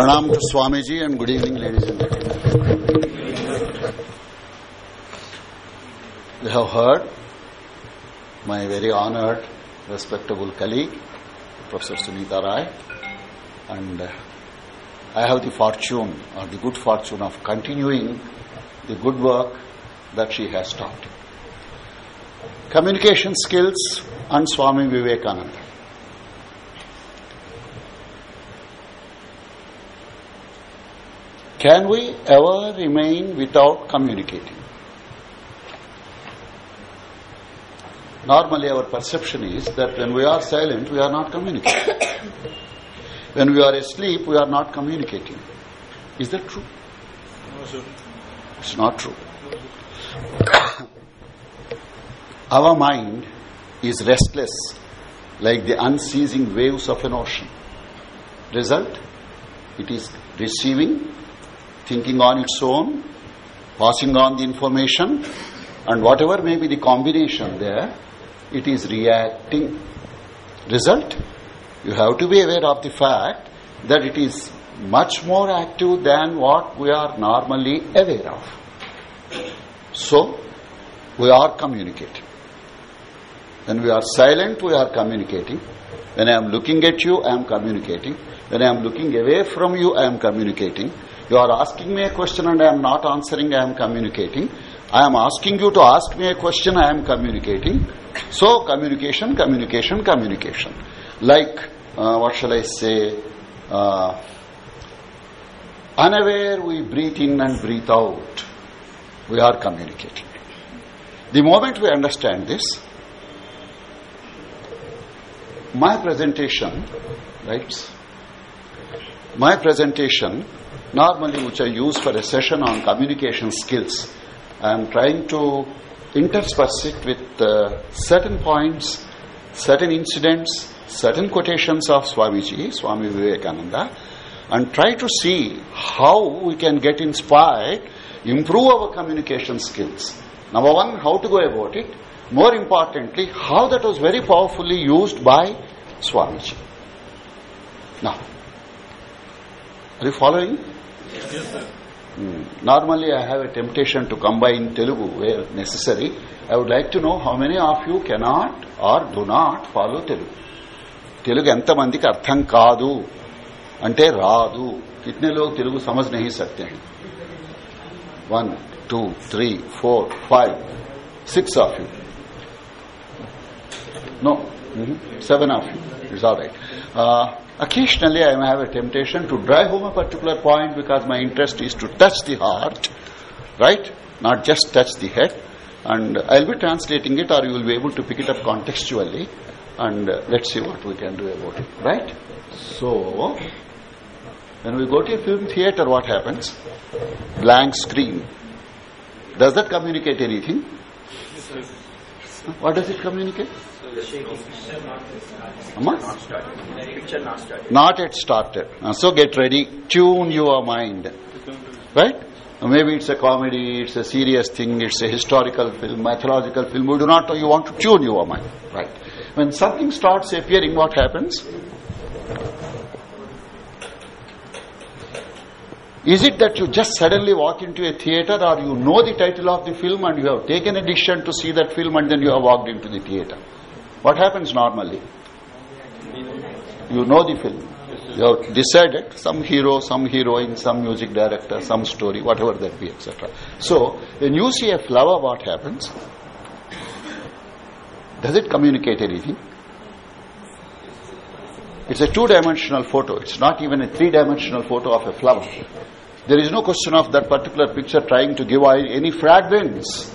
Pranam to Swamiji and good evening, ladies and gentlemen. We have heard my very honored, respectable colleague, Professor Sumita Roy, and uh, I have the fortune or the good fortune of continuing the good work that she has taught. Communication skills and Swami Vivekananda. Can we ever remain without communicating? Normally, our perception is that when we are silent, we are not communicating. when we are asleep, we are not communicating. Is that true? No, sir. It's not true. Our mind is restless like the unceasing waves of an ocean. Result? It is receiving, thinking on its own, passing on the information, and whatever may be the combination there, it is reacting. Result? You have to be aware of the fact that it is much more active than what we are normally aware of. So, we are communicating. When we are silent, we are communicating. When I am looking at you, I am communicating. When I am looking away from you, I am communicating. You are asking me a question and I am not answering, I am communicating. I am asking you to ask me a question, I am communicating. So, communication, communication, communication. Like, uh, what shall I say? Uh, unaware we breathe in and breathe out. We are communicating. The moment we understand this, my presentation, right? My presentation, normally which I use for a session on communication skills, I am trying to intersperse it with uh, certain points, certain incidents, certain quotations of Swamiji, Swami Vivekananda, and try to see how we can get inspired, improve our communication skills. Number one, how to go about it. More importantly, how that was very powerfully used by Swamiji. Now, are you following? Yes, sir. Hmm. Normally, I have a temptation to combine Telugu where necessary. I would like to know how many of you cannot or do not follow Telugu. Telugu ఎంతమందికి అర్థం కాదు అంటే రాదు कितने लोग तेलुगु समझ नहीं सकते हैं one two three four five six of you no mm-hmm. seven of you it's all right uh, occasionally i may have a temptation to drive home a particular point because my interest is to touch the heart right? Not just touch the head. And i'll be translating it or you will be able to pick it up contextually. And uh, let's see what we can do about it right? So when we go to a film theater what happens? Blank screen. Does that communicate anything what does it communicate not started. Not yet started. So get ready. Tune your mind. Right? Maybe it's a comedy, it's a serious thing, it's a historical film, mythological film. We do not know. You want to tune your mind. Right? When something starts appearing, what happens? Is it that you just suddenly walk into a theater or you know the title of the film and you have taken a decision to see that film and then you have walked into the theater? What happens normally? You know the film. You have decided some hero, some heroine, some music director, some story, whatever that be, etc. So, when you see a flower, what happens? Does it communicate anything? It's a two-dimensional photo. It's not even a three-dimensional photo of a flower. There is no question of that particular picture trying to give any fragrance.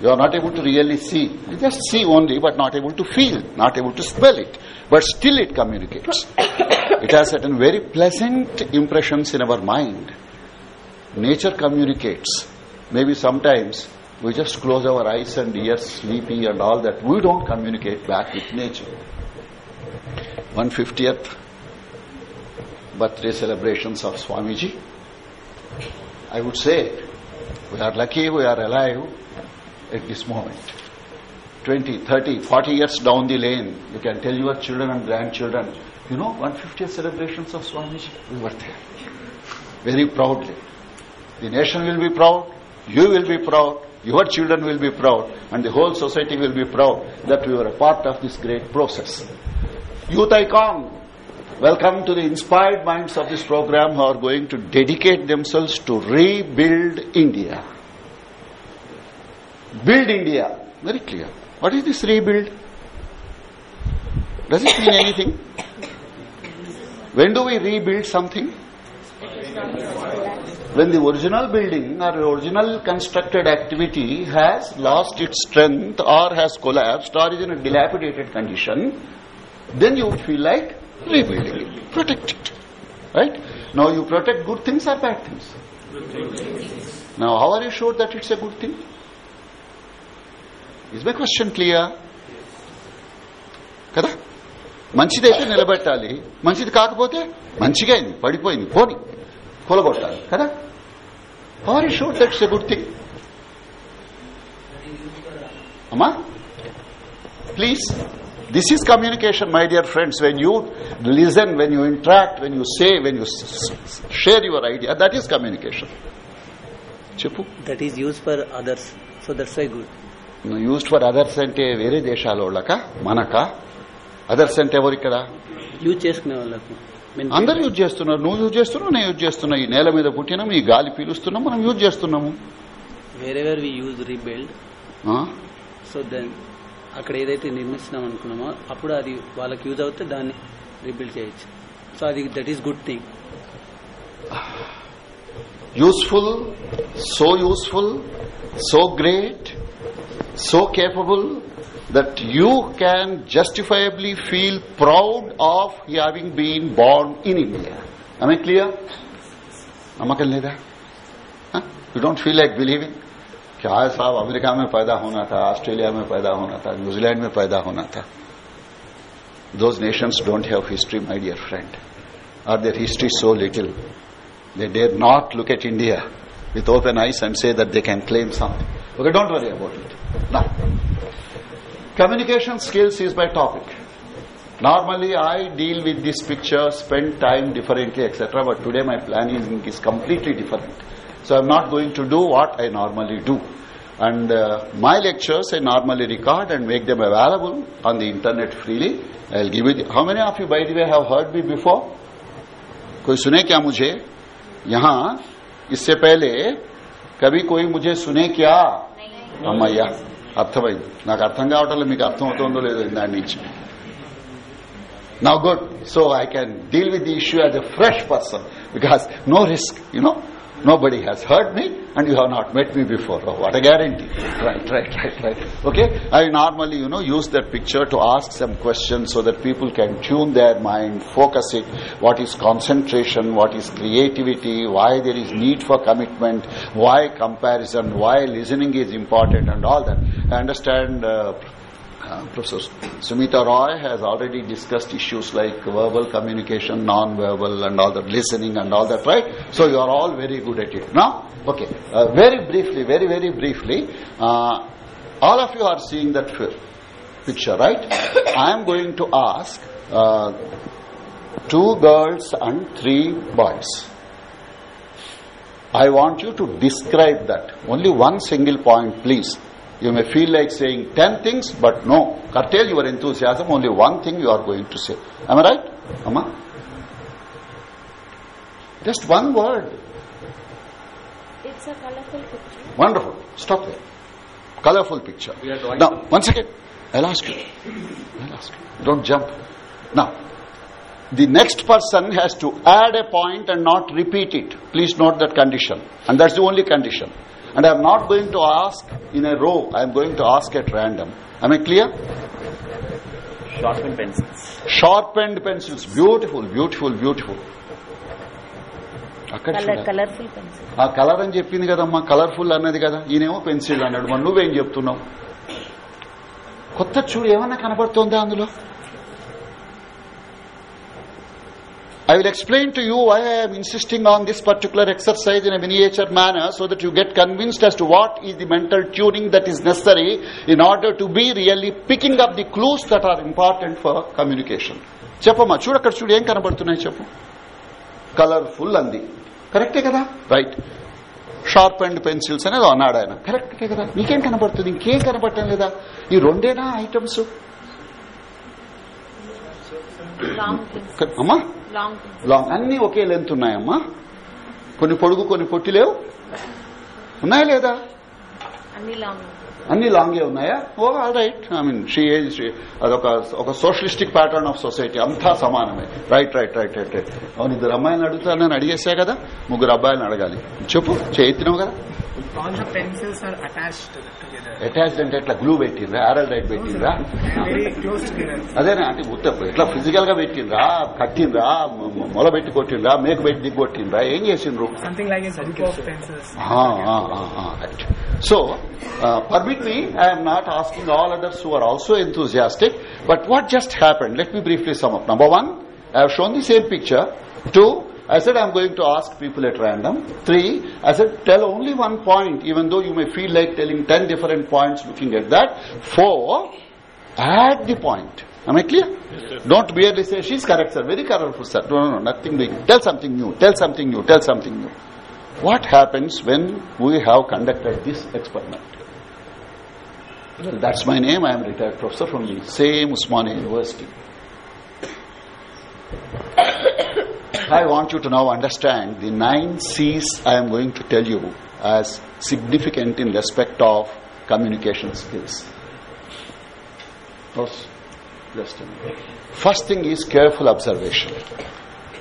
You are not able to really see. You just see only, but not able to feel, not able to smell it. But still it communicates. it has certain very pleasant impressions in our mind. Nature communicates. Maybe sometimes we just close our eyes and ears, sleepy and all that. We don't communicate back with nature. 150th birthday celebrations of Swamiji. I would say we are lucky we are alive at this moment. 20, 30, 40 years down the lane, you can tell your children and grandchildren, you know, 150th celebrations of Swamiji, we were there. Very proudly. The nation will be proud, you will be proud, your children will be proud, and the whole society will be proud that we were a part of this great process. Youth icon, welcome to the inspired minds of this program who are going to dedicate themselves to rebuild India. Build India. Very clear. What is this rebuild? Does it mean anything? When do we rebuild something? When the original building or original constructed activity has lost its strength or has collapsed or is in a dilapidated condition, then you would feel like rebuilding it, protect it. Right? Now you protect good things or bad things? Now how are you sure that it's a good thing? Is my question clear? కదా మంచిదైతే నిలబెట్టాలి మంచిది కాకపోతే మంచిగా అయింది పడిపోయింది పోని కూలగొట్టాలి కదా are you sure that's a good thing అమ్మా please this is communication my dear friends when you listen when you interact when you say when you share your idea that is communication చెప్పు. That is use for others so that's why good used for others అంటే వేరే దేశాల వాళ్ళక? మనక? Others అంటే ఎవరు ఇక్కడ use చేసుకునే వాళ్ళకు. అందరు యూజ్ చేస్తున్నారు. నువ్వు యూజ్ చేస్తున్నావు నేను యూజ్ చేస్తున్నా. ఈ నేల మీద పుట్టినాం ఈ గాలి పీలుస్తున్నాం మనం యూజ్ చేస్తున్నాము. Wherever we use rebuild? So then అక్కడ ఏదైతే నిర్మిస్తున్నాం అనుకున్నామో అప్పుడు అది వాళ్ళకి యూజ్ అవుతే దాన్ని రీబిల్డ్ చేయొచ్చు సో అది that is good thing useful so useful so great so capable that you can justifiably feel proud of having been born in India. Am I clear? Namakan leda? You don't feel like believing? क्या है साहब America में पैदा होना था Australia में पैदा होना था न्यूजीलैंड में पैदा होना था those nations don't have history my dear friend or their history so little they dare not look at India with open eyes and say that they can claim something. Okay, don't worry about it. Now, communication skills is my topic. Normally, I deal with this picture, spend time differently, etc. But today, my planning is completely different. So I'm not going to do what I normally do. And uh, my lectures I normally record and make them available on the internet freely. I'll give it. How many of you, by the way, have heard me before? कोई सुने क्या मुझे यहाँ इससे पहले కవి కోయి ముజే సునే క్యా అమ్మయ్యా అర్థమైంది నాకు అర్థం కావటం మీకు అర్థం అవుతుందో లేదో దాని నుంచి now good so I can deal with the issue as fresh fresh person because no risk you know nobody has heard me and you have not met me before. Oh, what a guarantee. Right right right right. Okay? I normally you know use that picture to ask some questions so that people can tune their mind focus it. What is concentration? What is creativity? Why there is need for commitment? Why comparison? Why listening is important? And all that. I understand uh, uh, Professor Sumita Roy has already discussed issues like verbal communication, non-verbal and all that, listening and all that, right? So you are all very good at it. Now, okay, uh, very briefly, very, very briefly, uh, all of you are seeing that picture, right? I am going to ask uh, two girls and three boys. I want you to describe that. Only one single point, please. You may feel like saying ten things, but no. Curtail your enthusiasm. Only one thing you are going to say. Am I right? Amma? Just one word. It's a colorful picture. Wonderful. Stop there. Colorful picture. Now, one second. I'll ask you. I'll ask you. Don't jump. Now, the next person has to add a point and not repeat it. Please note that condition. And that's the only condition. And I'm not going to ask in a row. I'm going to ask at random. Am I clear? Sharpen pencils. Sharpened pencils. Beautiful, beautiful, beautiful. అక్కడ Color, చూడాలి. colorful pencil. ఆ colour అని చెప్పింది కదమ్మా colourful అన్నది కదా ఈయనేమో pencil అన్నాడు మరి నువ్వేం చెప్తున్నావు కొత్త చూడు ఏమన్నా కనబడుతోందా అందులో I will explain to you why I am insisting on this particular exercise in a miniature manner so that you get convinced as to what is the mental tuning that is necessary in order to be really picking up the clues that are important for communication. చెప్పమ్మా చూడు అక్కడ చూడు ఏం కనబడుతున్నాయి చెప్పు colourful అంది కరెక్టే కదా రైట్ షార్ప్ అండ్ పెన్సిల్స్ అనేది అన్నాడు ఆయన కరెక్టే కదా నీకేం కనబడుతుంది ఇంకేం కనబడటం లేదా ఈ రెండేనా ఐటమ్స్ అమ్మా లాంగ్ అన్ని ఒకే లెంత్ ఉన్నాయమ్మా. కొన్ని పొడుగు కొన్ని పొట్టి లేవు. ఉన్నాయా లేదా? అన్ని లాంగ్ ఉన్నాయా? ఓ all right I mean she age అదొక ఒక సోషలిస్టిక్ ప్యాటర్న్ ఆఫ్ సొసైటీ అంతా సమానమే. Right right right right right అవును ఇద్దరు అమ్మాయిలను అడుగుతాను నేను అడిగేసా కదా? ముగ్గురు అబ్బాయిలను అడగాలి. చెప్పు చేతినావు కదా? అటాచ్డ్ అంటే ఎట్లా? గ్లూ పెట్టిందా ఆరల్ రైట్ పెట్టిందా అదేనా? అంటే ఎట్లా ఫిజికల్గా పెట్టిందా కట్టిందా మొల పెట్టి కొట్టిందా మేక పెట్టి దిగ్గు కొట్టిందా ఏం చేసిండ్రు? So permit me I'm not asking all others who are also enthusiastic but what just happened let me briefly sum up number one I own the same picture two sum up. Number one, I have shown the same picture. Two, I said I am going to ask people at random. Three, I said tell only one point, even though you may feel like telling ten different points looking at that. Four, add the point. Am I clear? Don't merely say, she's correct, sir. Very colorful, sir. No, no, no, nothing big. Tell something new. Tell something new. Tell something new. What happens when we have conducted this experiment? That's my name. I am retired professor from the same Osmania University. I want you to now understand the nine C's I am going to tell you as significant in respect of communication skills. First, thing is careful observation.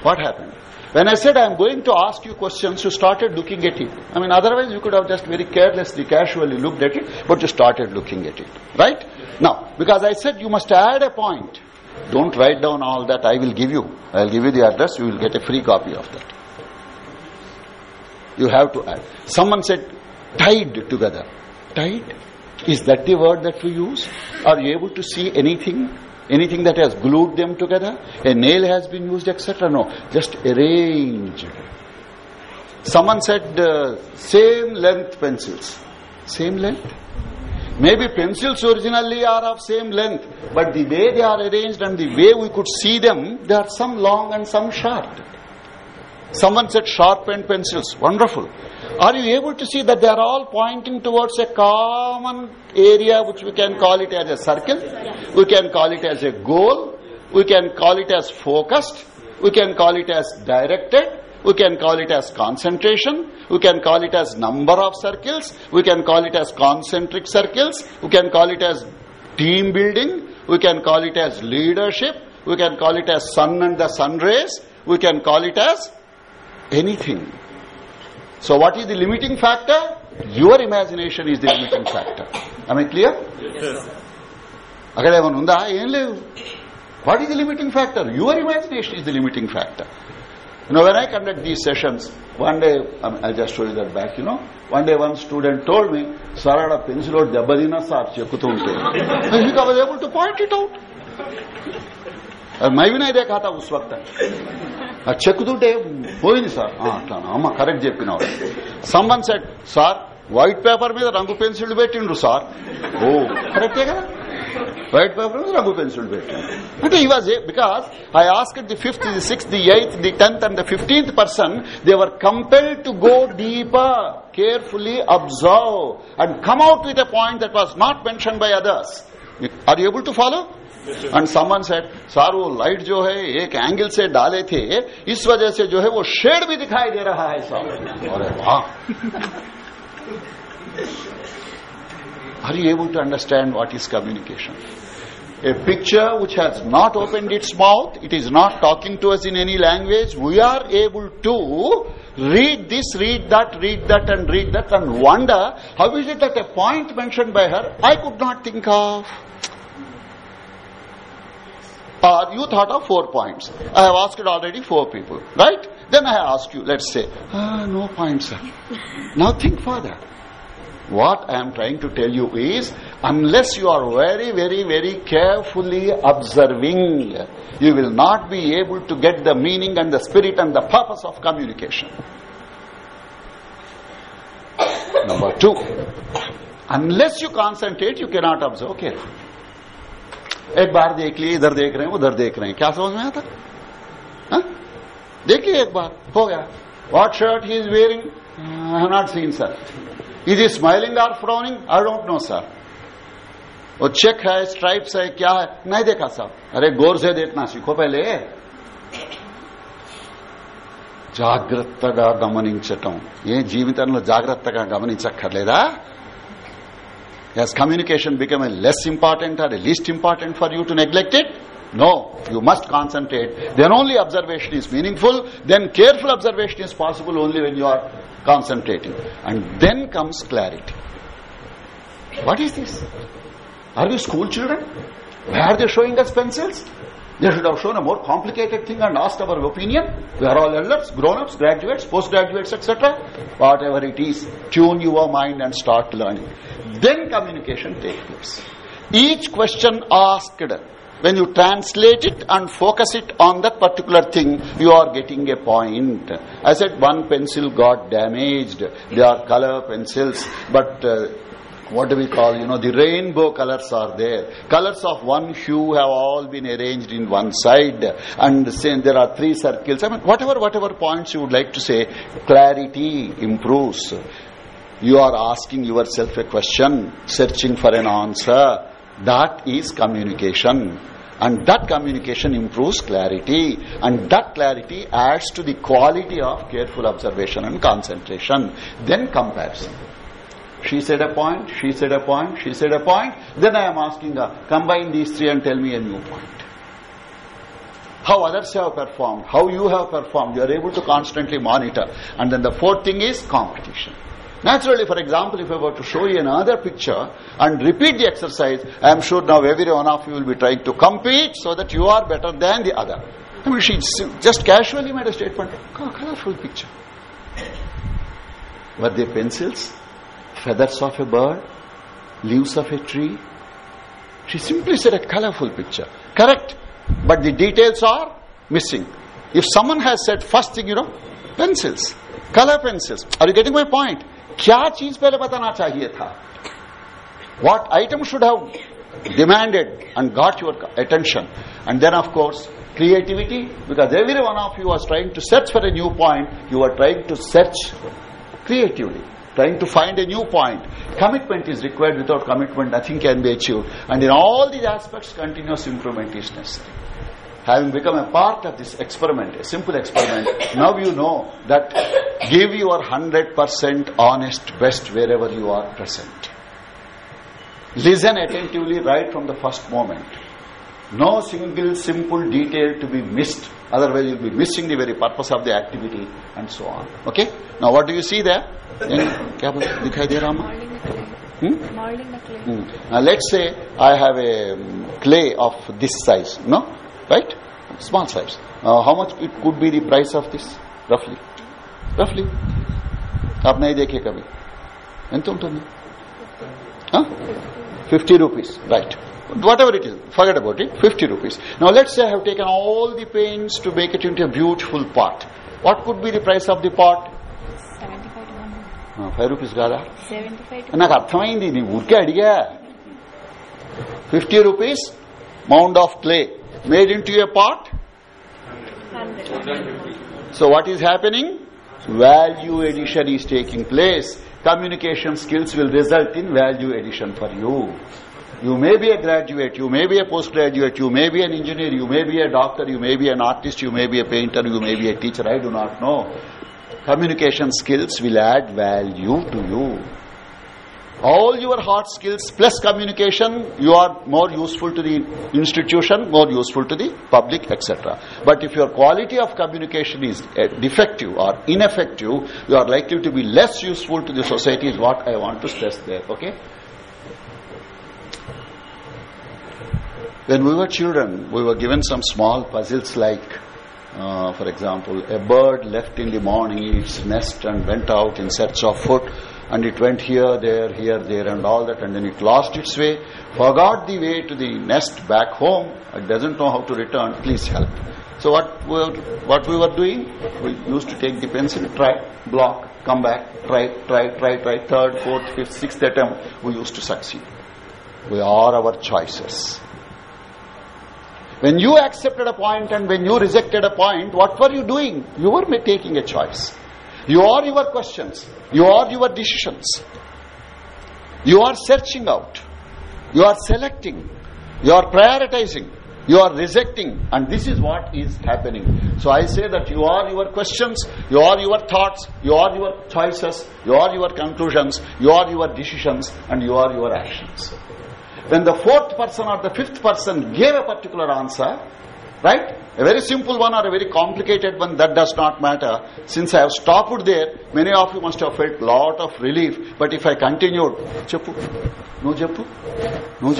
What happened? When I said I am going to ask you questions, you started looking at it. I mean, otherwise you could have just very carelessly, casually looked at it, but you started looking at it. Right? Now, because I said you must add a point. Don't write down all that I will give you. I will give you the address, you will get a free copy of that. You have to add. Someone said tied together. Tied? Is that the word that we use? Are you able to see anything? Anything that has glued them together? A nail has been used, etc. No, just arranged. Someone said uh, same length pencils. Same length? Maybe pencils originally are of same length, but the way they are arranged and the way we could see them, they are some long and some short. Someone said sharp sharpened pencils. Wonderful. Are you able to see that they are all pointing towards a common area which we can call it as a circle? We can call it as a goal. We can call it as focused. We can call it as directed. We can call it as concentration. We can call it as number of circles. We can call it as concentric circles. We can call it as team building. We can call it as leadership. We can call it as sun and the sun rays. We can call it as anything. So what is the limiting factor? Your imagination is the limiting factor. Am I clear? అక్కడ ఏమైనా ఉందా ఏం లేవు what is the limiting factor your imagination is the limiting factor You know, when I conduct these sessions, one day, I mean, I'll just show you that back, you know. One day one student told me, Sir, a pencil or jabadina sir, chekutu I think I was able to point it out. మైవి ఇదే ఖాతా ఉస్వక్త ఆ చెక్కుతుంటే పోయింది sir అట్లా అమ్మ correct చెప్పినావు సంబంధ్ set sir white paper మీద రంగు పెన్సిల్ పెట్టిండ్రు సార్ ఓ కరెక్టే కదా Right preference, Raghu penciled with. Okay, he was because I asked the fifth, the sixth, the eighth, the tenth, and the fifteenth person. They were compelled to go deeper, carefully observe, and come out with a point that was not mentioned by others. Are you able to follow? And summon set sir वो light जो है एक angle से डाले थे इस वजह से जो है वो शेड भी दिखाई दे रहा है सब अरे वाह Are you able to understand what is communication? A picture which has not opened its mouth, it is not talking to us in any language, we are able to read this, read that, read that, and read that, and wonder how is it that a point mentioned by her I could not think of? Or you thought of four points. I have asked already four people, right? Then I ask you, let's say, ah, no point, sir. Now think further. What I am trying to tell you is, unless you are very, very, very carefully observing, you will not be able to get the meaning and the spirit and the purpose of communication. Number two, unless you concentrate, you cannot observe carefully. एक बार देख लिए इधर देख रहे हैं उधर देख रहे हैं क्या समझ में आता हाँ? देख लिए एक बार हो गया what shirt he is wearing I have not scene sir Is he smiling or frowning I don't know sir वो चेक है स्ट्राइप्स है क्या है नहीं देखा साहब अरे गौर से देखना सीखो पहले జాగ్రత్తగా గమనించటం ఏ జీవితంలో జాగ్రత్తగా గమనించక్కర్లేదా Has communication become a less important or a least important for you to neglect it? No, you must concentrate. Then only observation is meaningful. Then careful observation is possible only when you are concentrating. And then comes clarity. What is this? Are we school children? Why are they showing us pencils? They should have shown a more complicated thing and asked our opinion. We are all elders, grown-ups, graduates, postgraduates, etc. Whatever it is, tune your mind and start learning. Then communication takes place. Each question asked, when you translate it and focus it on that particular thing, you are getting a point. I said one pencil got damaged. They are color pencils, but uh, what do we call, you know, the rainbow colors are there. Colors of one hue have all been arranged in one side and saying there are three circles. I mean, whatever, whatever points you would like to say, clarity improves. You are asking yourself a question, searching for an answer. That is communication. And that communication improves clarity. And that clarity adds to the quality of careful observation and concentration. Then comparison. She said a point, she said a point, she said a point. Then I am asking her, combine these three and tell me a new point. How others have performed, how you have performed, you are able to constantly monitor. And then the fourth thing is competition. Naturally, for example, if I were to show you another picture and repeat the exercise, I am sure now every one of you will be trying to compete so that you are better than the other. I mean, she just casually made a statement, colorful picture. Were they pencils? feathers of a bird, leaves of a tree. She simply said a colorful picture. Correct. But the details are missing. If someone has said first thing, you know, pencils, color pencils. Are you getting my point? क्या चीज पहले बताना चाहिए था what item should have demanded and got your attention and then of course creativity because every one of you was trying to search for a new point you are trying to search creatively trying to find a new point. Commitment is required. Without commitment, nothing can be achieved. And in all these aspects, continuous improvement is necessary. Having become a part of this experiment, a simple experiment, now you know that give your 100% honest best wherever you are present. Listen attentively right from the first moment. No single simple detail to be missed. Otherwise, you'll be missing the very purpose of the activity and so on. Okay? Now, what do you see there? क्या दिखाई दे रहा now let's say i have a clay of this size no right small size uh, how much it could be the price of this roughly roughly आप नहीं देखे कभी ఎంత ఉంటుంది fifty rupees right whatever it is forget about it 50 rupees now let's say i have taken all the pains to make it into a beautiful pot what could be the price of the pot five rupees కాదా నాకు అర్థమైంది నీ ఊరికే అడిగా fifty rupees mound of clay made into a pot? So what is happening? Value addition is taking place. Communication skills will result in value addition for you. You may be a graduate, you may be a postgraduate, you may be an engineer, you may be a doctor, you may be an artist, you may be a painter, you may be a teacher, I do not know. Communication skills will add value to you all your hard skills plus communication you are more useful to the institution more useful to the public etc but if your quality of communication is uh, defective or ineffective you are likely to be less useful to the society is what i want to stress there okay when we were children we were given some small puzzles like uh, for example, a bird left in the morning its nest and went out in search of food. And it went here there here there and all that. And then it lost its way forgot the way to the nest back home. It doesn't know how to return. Please help. So what we were, what we were doing we used to take the pencil try block come back try try try try. Third fourth fifth sixth attempt we used to succeed. We are our choices. When you accepted a point and when you rejected a point what were you doing? You were taking a choice you are your questions. You are your decisions. You are searching out. You are selecting. You are prioritizing. You are rejecting. And this is what is happening. So i say that you are your questions you are your thoughts you are your choices you are your conclusions you are your decisions and you are your actions. When the fourth person or the fifth person gave a particular answer right? A very simple one or a very complicated one that does not matter. Since i have stopped there many of you must have felt lot of relief. But if i continued cheppu no cheppu no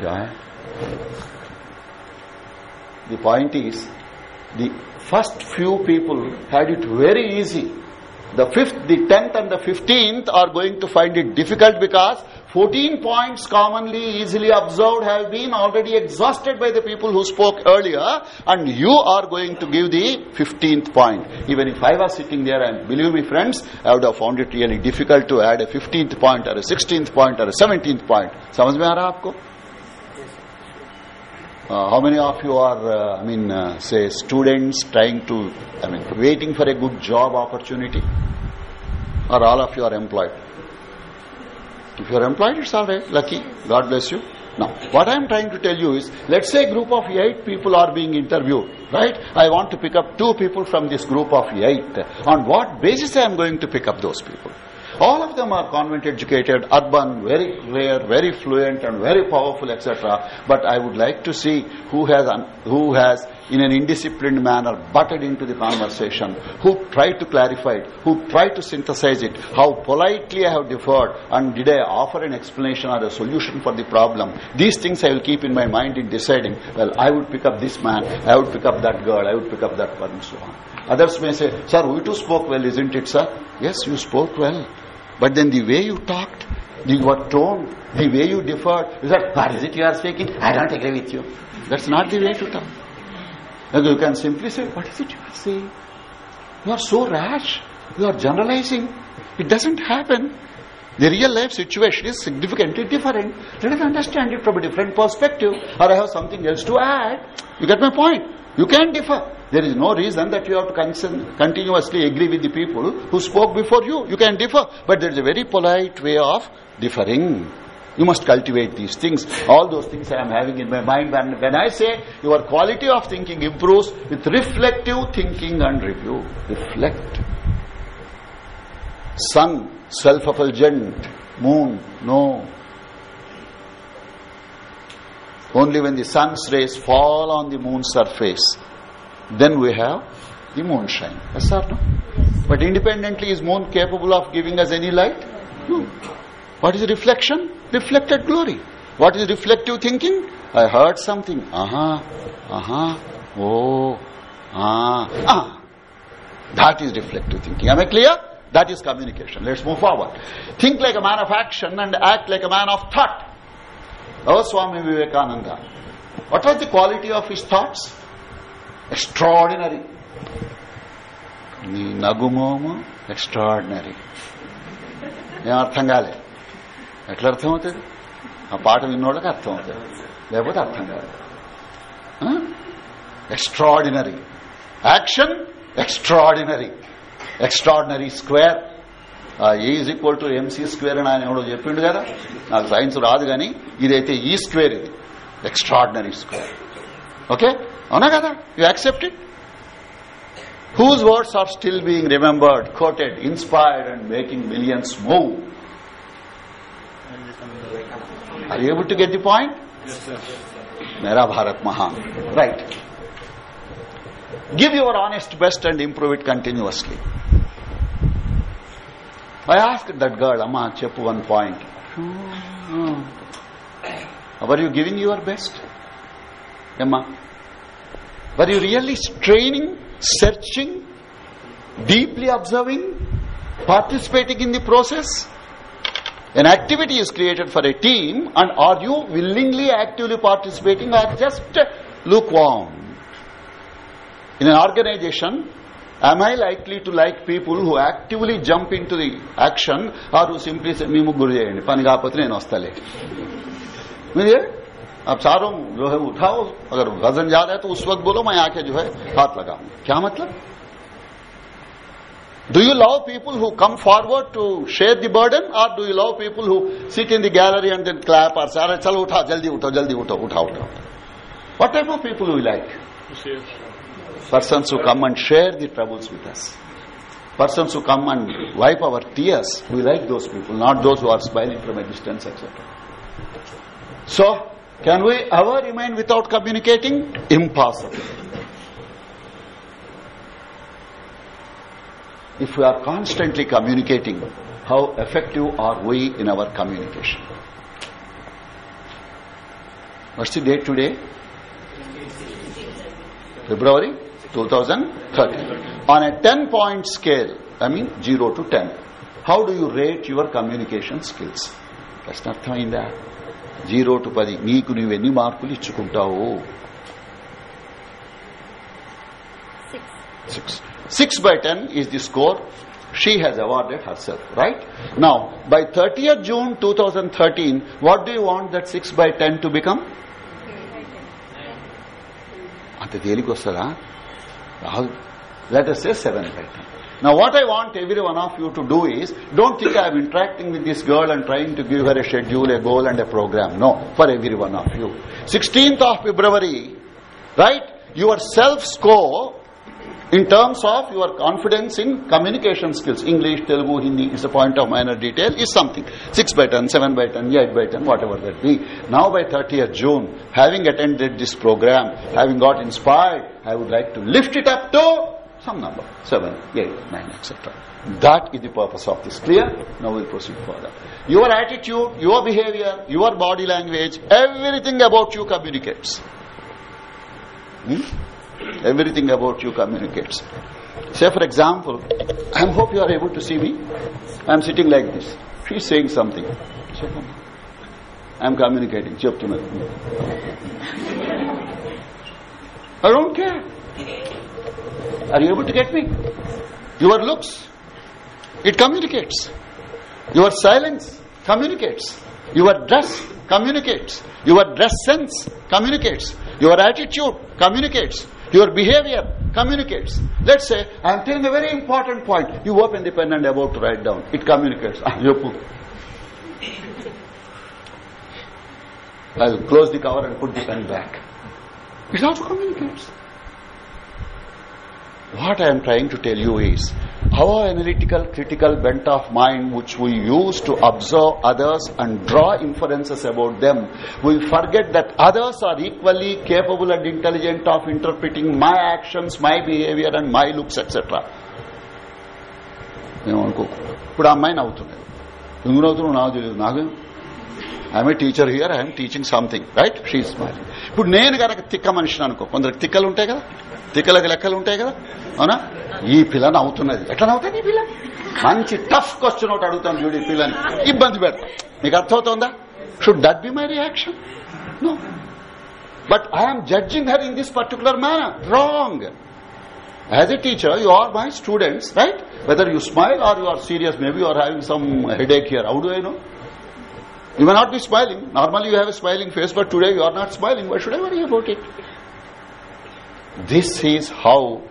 kya the point is the first few people had it very easy. The fifth the tenth and the fifteenth are going to find it difficult because 14 points commonly easily observed have been already exhausted by the people who spoke earlier and you are going to give the 15th point. Even if i was sitting there and believe me friends i would have found it really difficult to add a 15th point or a 16th point or a 17th point. Samajh mein aa raha aapko? Uh, how many of you are uh, i mean uh, say students trying to i mean waiting for a good job opportunity? Or all of you are employed? If you are employed it's all right lucky. God bless you. Now what i am trying to tell you is let's say a group of eight people are being interviewed right? I want to pick up two people from this group of eight. On what basis i am going to pick up those people all of them are convent educated urban very rare very fluent and very powerful etc but i would like to see who has who has in an indisciplined manner butted into the conversation who tried to clarify it who tried to synthesize it. How politely i have deferred and did i offer an explanation or a solution for the problem? These things i will keep in my mind in deciding well i would pick up this man i would pick up that girl i would pick up that one and so on. Others may say sir we too spoke well isn't it sir? Yes you spoke well but then the way you talked, the, your tone, the way you differed, you said, what is it you are speaking? I don't agree with you. That's not the way to talk. You can simply say, what is it you are saying? You are so rash. You are generalizing. It doesn't happen. The real life situation is significantly different. Let us understand it from a different perspective. Or I have something else to add. You get my point? You can differ. There is no reason that you have to continuously agree with the people who spoke before you. You can differ. But there is a very polite way of differing. You must cultivate these things. All those things I am having in my mind. When, when I say your quality of thinking improves with reflective thinking and review. Reflect. Sun, self-effulgent. Moon, no. Only when the sun's rays fall on the moon's surface, then we have the moonshine. Yes or no? But independently, is moon capable of giving us any light? No. What is reflection? Reflected glory. What is reflective thinking? I heard something. Aha, aha, oh, ah, ah. That is reflective thinking. Am I clear? That is communication. Let's move forward. Think like a man of action and act like a man of thought. Oh, Swami Vivekananda. What was the quality of his thoughts? Extraordinary. నీ నగుమోము extraordinary ఏం అర్థం కాలే? ఎట్లా అర్థమవుతుంది? ఆ పాట విన్నోళ్ళకి అర్థమవుతుంది. లేకపోతే అర్థం కాదు. Extraordinary action extraordinary extraordinary square is equal to MC square అని ఆయన ఎవడో చెప్పిండు కదా? నాకు సైన్స్ రాదు కానీ ఇదైతే ఈ స్క్వేర్ ఇది. ఎక్స్ట్రాడినరీ స్క్వేర్ ఓకే అవునా కదా? You accept it whose words are still being remembered quoted inspired and making millions move I able to get the point మేరా భారత్ మహా right give your honest best and improve it continuously I asked that girl, Amma, cheppu one point. Hmm. Were you giving your best? Amma? Were you really straining, searching, deeply observing? participating in the process? An activity is created for a team and are you willingly actively participating or just lukewarm? In an organization, am I likely to like people who actively jump into the action or who simply say, మీ ముగ్గురు చేయండి పని కాకపోతే నేను వస్తాలే मुझे अब चारों जो है उठाओ अगर वजन ज्यादा है तो उस वक्त बोलो मैं आके जो है हाथ लगाऊंगा क्या मतलब Do you love people who come forward to share the burden or do you love people who sit in the gallery and then clap or say, "अरे चलो उठा जल्दी उठो जल्दी उठो उठा उठा What type of people we like? Persons who come and share the troubles with us. Persons who come and wipe our tears. We like those people, not those who are smiling from a distance, etc. So, can we ever remain without communicating? Impossible. If we are constantly communicating, how effective are we in our communication? What's the date today? February 2013. On a 10 point scale, I mean 0 to 10, how do you rate your communication skills? ప్రశ్న అర్థమైందా? Zero to పది నీకు నువ్వెన్ని మార్కులు ఇచ్చుకుంటావు? Six six by ten is the score she has awarded herself right now by thirtieth June two thousand thirteen what do you want that six by ten to become అంత తేలికి వస్తుందా? Let us say 7 right 10 now what i want every one of you to do is don't think i am interacting with this girl and trying to give her a schedule a goal and a program. No for every one of you. 16th of february right? Your self score in terms of your confidence in communication skills english telugu hindi is a point of minor detail is something. 6 by 10 7 by 10 8 by 10 whatever that be. Now by 30th june having attended this program having got inspired i would like to lift it up to some number 7 8 9 etc that is the purpose of this. Clear? Now we'll proceed further. Your attitude your behavior your body language everything about you communicates. Hmm? Everything about you communicates. Say, for example, I hope you are able to see me. I'm sitting like this. She's saying something. I'm communicating. I don't care. Are you able to get me? Your looks, it communicates. Your silence communicates. Your dress communicates. Your dress sense communicates. Your attitude communicates. Your behavior communicates. Let's say, I'm telling a very important point. You open the pen and about to write down. It communicates. I'll close the cover and put the pen back. It also communicates. What I am trying to tell you is our analytical critical bent of mind which we use to observe others and draw inferences about them we forget that others are equally capable and intelligent of interpreting my actions my behavior and my looks etc ఏమనుకో ఇప్పుడు ఆ అమ్మాయి నవ్వుతున్నది ఎందుకు నవ్వుతున్నావు నాకు తెలియదు నాకు I'm a teacher here I'm teaching something right she smiling ఇప్పుడు నేను కనుక తిక్క మనిషిని అనుకో కొందరికి తిక్కలు ఉంటాయి కదా తిక్కలకు లెక్కలు ఉంటాయి కదా అవునా ఈ పిల్ల నవ్వుతున్నది ఎట్లా నవ్వుతుంది ఈ పిల్ల మంచి టఫ్ క్వశ్చన్ ఒకటి అడుగుతాను చూడు ఈ పిల్లని ఇబ్బంది పెడతా మీకు అర్థమవుతోందా should that be my reaction no but I'm judging her in this particular manner wrong As a teacher, you are my students, right? Whether you smile or you are serious, maybe you are having some headache here. How do I know? You may not be smiling. Normally you have a smiling face, but today you are not smiling. Why should I worry about it? This is how,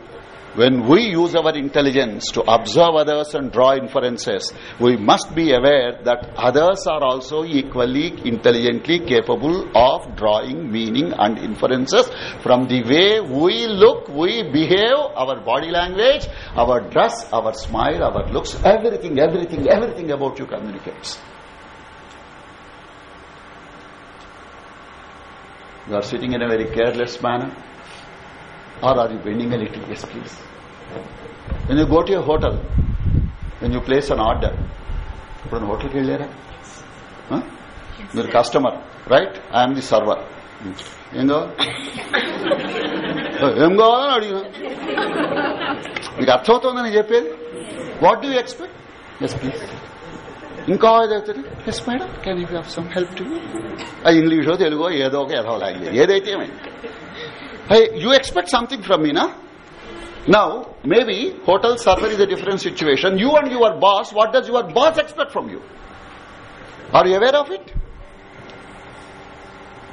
when we use our intelligence to observe others and draw inferences, we must be aware that others are also equally intelligently capable of drawing meaning and inferences from the way we look, we behave, our body language, our dress, our smile, our looks, everything, everything, everything about you communicates. You are sitting in a very careless manner, or are you bending a little? Yes, please. When you go to a hotel, when you place an order, ఇప్పుడు హోటల్కి వెళ్ళారా? మీరు customer right I'm the server ఏం కావాలి ఏం కావాలని అడిగిన? మీకు అర్థమవుతుందని చెప్పేది? What do expect yes please ఇంకా ఏదైతే? Yes madam can you have some help to అది ఇంగ్లీషో తెలుగో ఏదో ఒక ఏదో లాంగ్వేజ్ ఏదైతే ఏమైంది Hey, you expect something from me, na? Now, maybe hotel server is a different situation. You and your boss, what does your boss expect from you? Are you aware of it?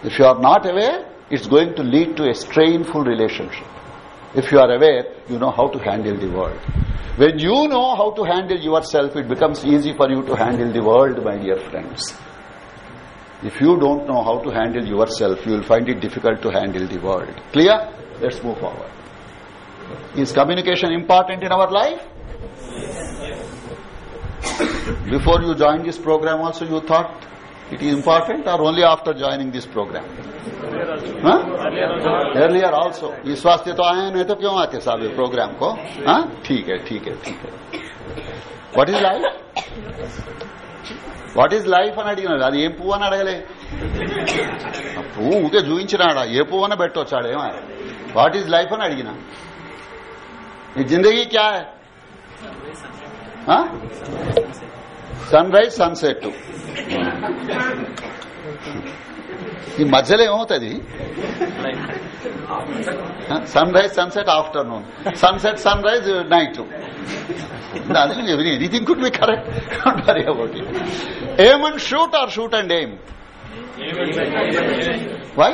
If you are not aware, it's going to lead to a strainful relationship. If you are aware, you know how to handle the world. When you know how to handle yourself, it becomes easy for you to handle the world, my dear friends. If you don't know how to handle yourself, you will find it difficult to handle the world. Clear? Let's move forward. Is communication important in our life? Before you joined this program also you thought it is important or only after joining this program? Earlier also. विश्वास तो आए नहीं तो क्यों आते साहब ये programme को हाँ ठीक है ठीक है ठीक है What is life? What is life అని అడిగినాడు అది ఏ పువ్వు అని అడగలే. పువ్వు ఊకే చూపించినాడా ఏ పువ్వు అని పెట్టొచ్చాడు ఏమా. వాట్ ఈజ్ లైఫ్ అని అడిగిన. ఈ జిందగీ క్యా సన్ రైజ్ సన్సెట్. ఈ మధ్యలో ఏమవుతుంది? Sunrise sunset afternoon. Sunset sunrise night. I think anything could be correct. Don't worry about it. Aim and shoot or shoot and aim? aim, and aim. Why?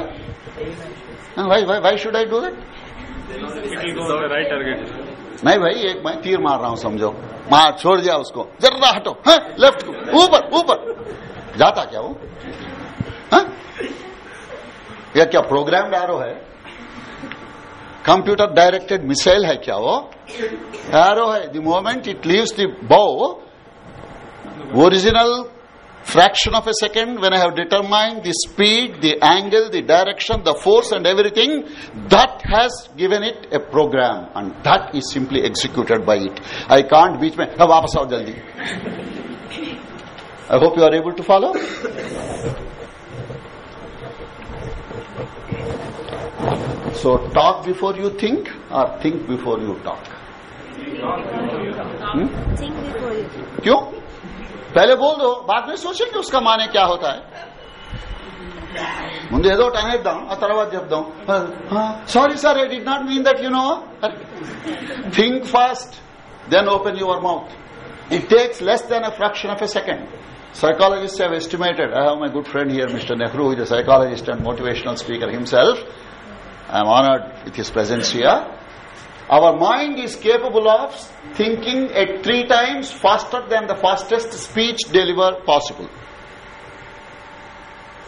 And why, why? Why should I do that? नहीं भाई एक मैं तीर मार रहा हूँ समझो मार छोड़ दिया उसको जरा हटो हाँ, लेफ़्ट को ऊपर ऊपर जाता क्या वो हाँ? या क्या प्रोग्राम डारो है कंप्यूटर डायरेक्टेड मिसाइल है क्या वो एरो है the moment it leaves the बो original fraction of a second when I have determined the speed, the angle, the direction, the force and everything, that has given it a program and that is simply executed by it. I can't beach mein, "Ab वापस आओ जल्दी I hope you are able to follow. So talk before you think or think before you talk. Hmm? Think before you. क्यों पहले बोल दो बाद में सोचेंगे उसका माने क्या होता है ముందు ఏదో ఒకటి అనేద్దాం ఆ తర్వాత చెప్దాం sorry sir I did not mean that you know think fast then open your mouth it takes less than a fraction of a second Psychologists have estimated. I have my good friend here, Mr. Nehru, who is a psychologist and motivational speaker himself. I am honored with his presence here. Our mind is capable of thinking at three times faster than the fastest speech deliver possible.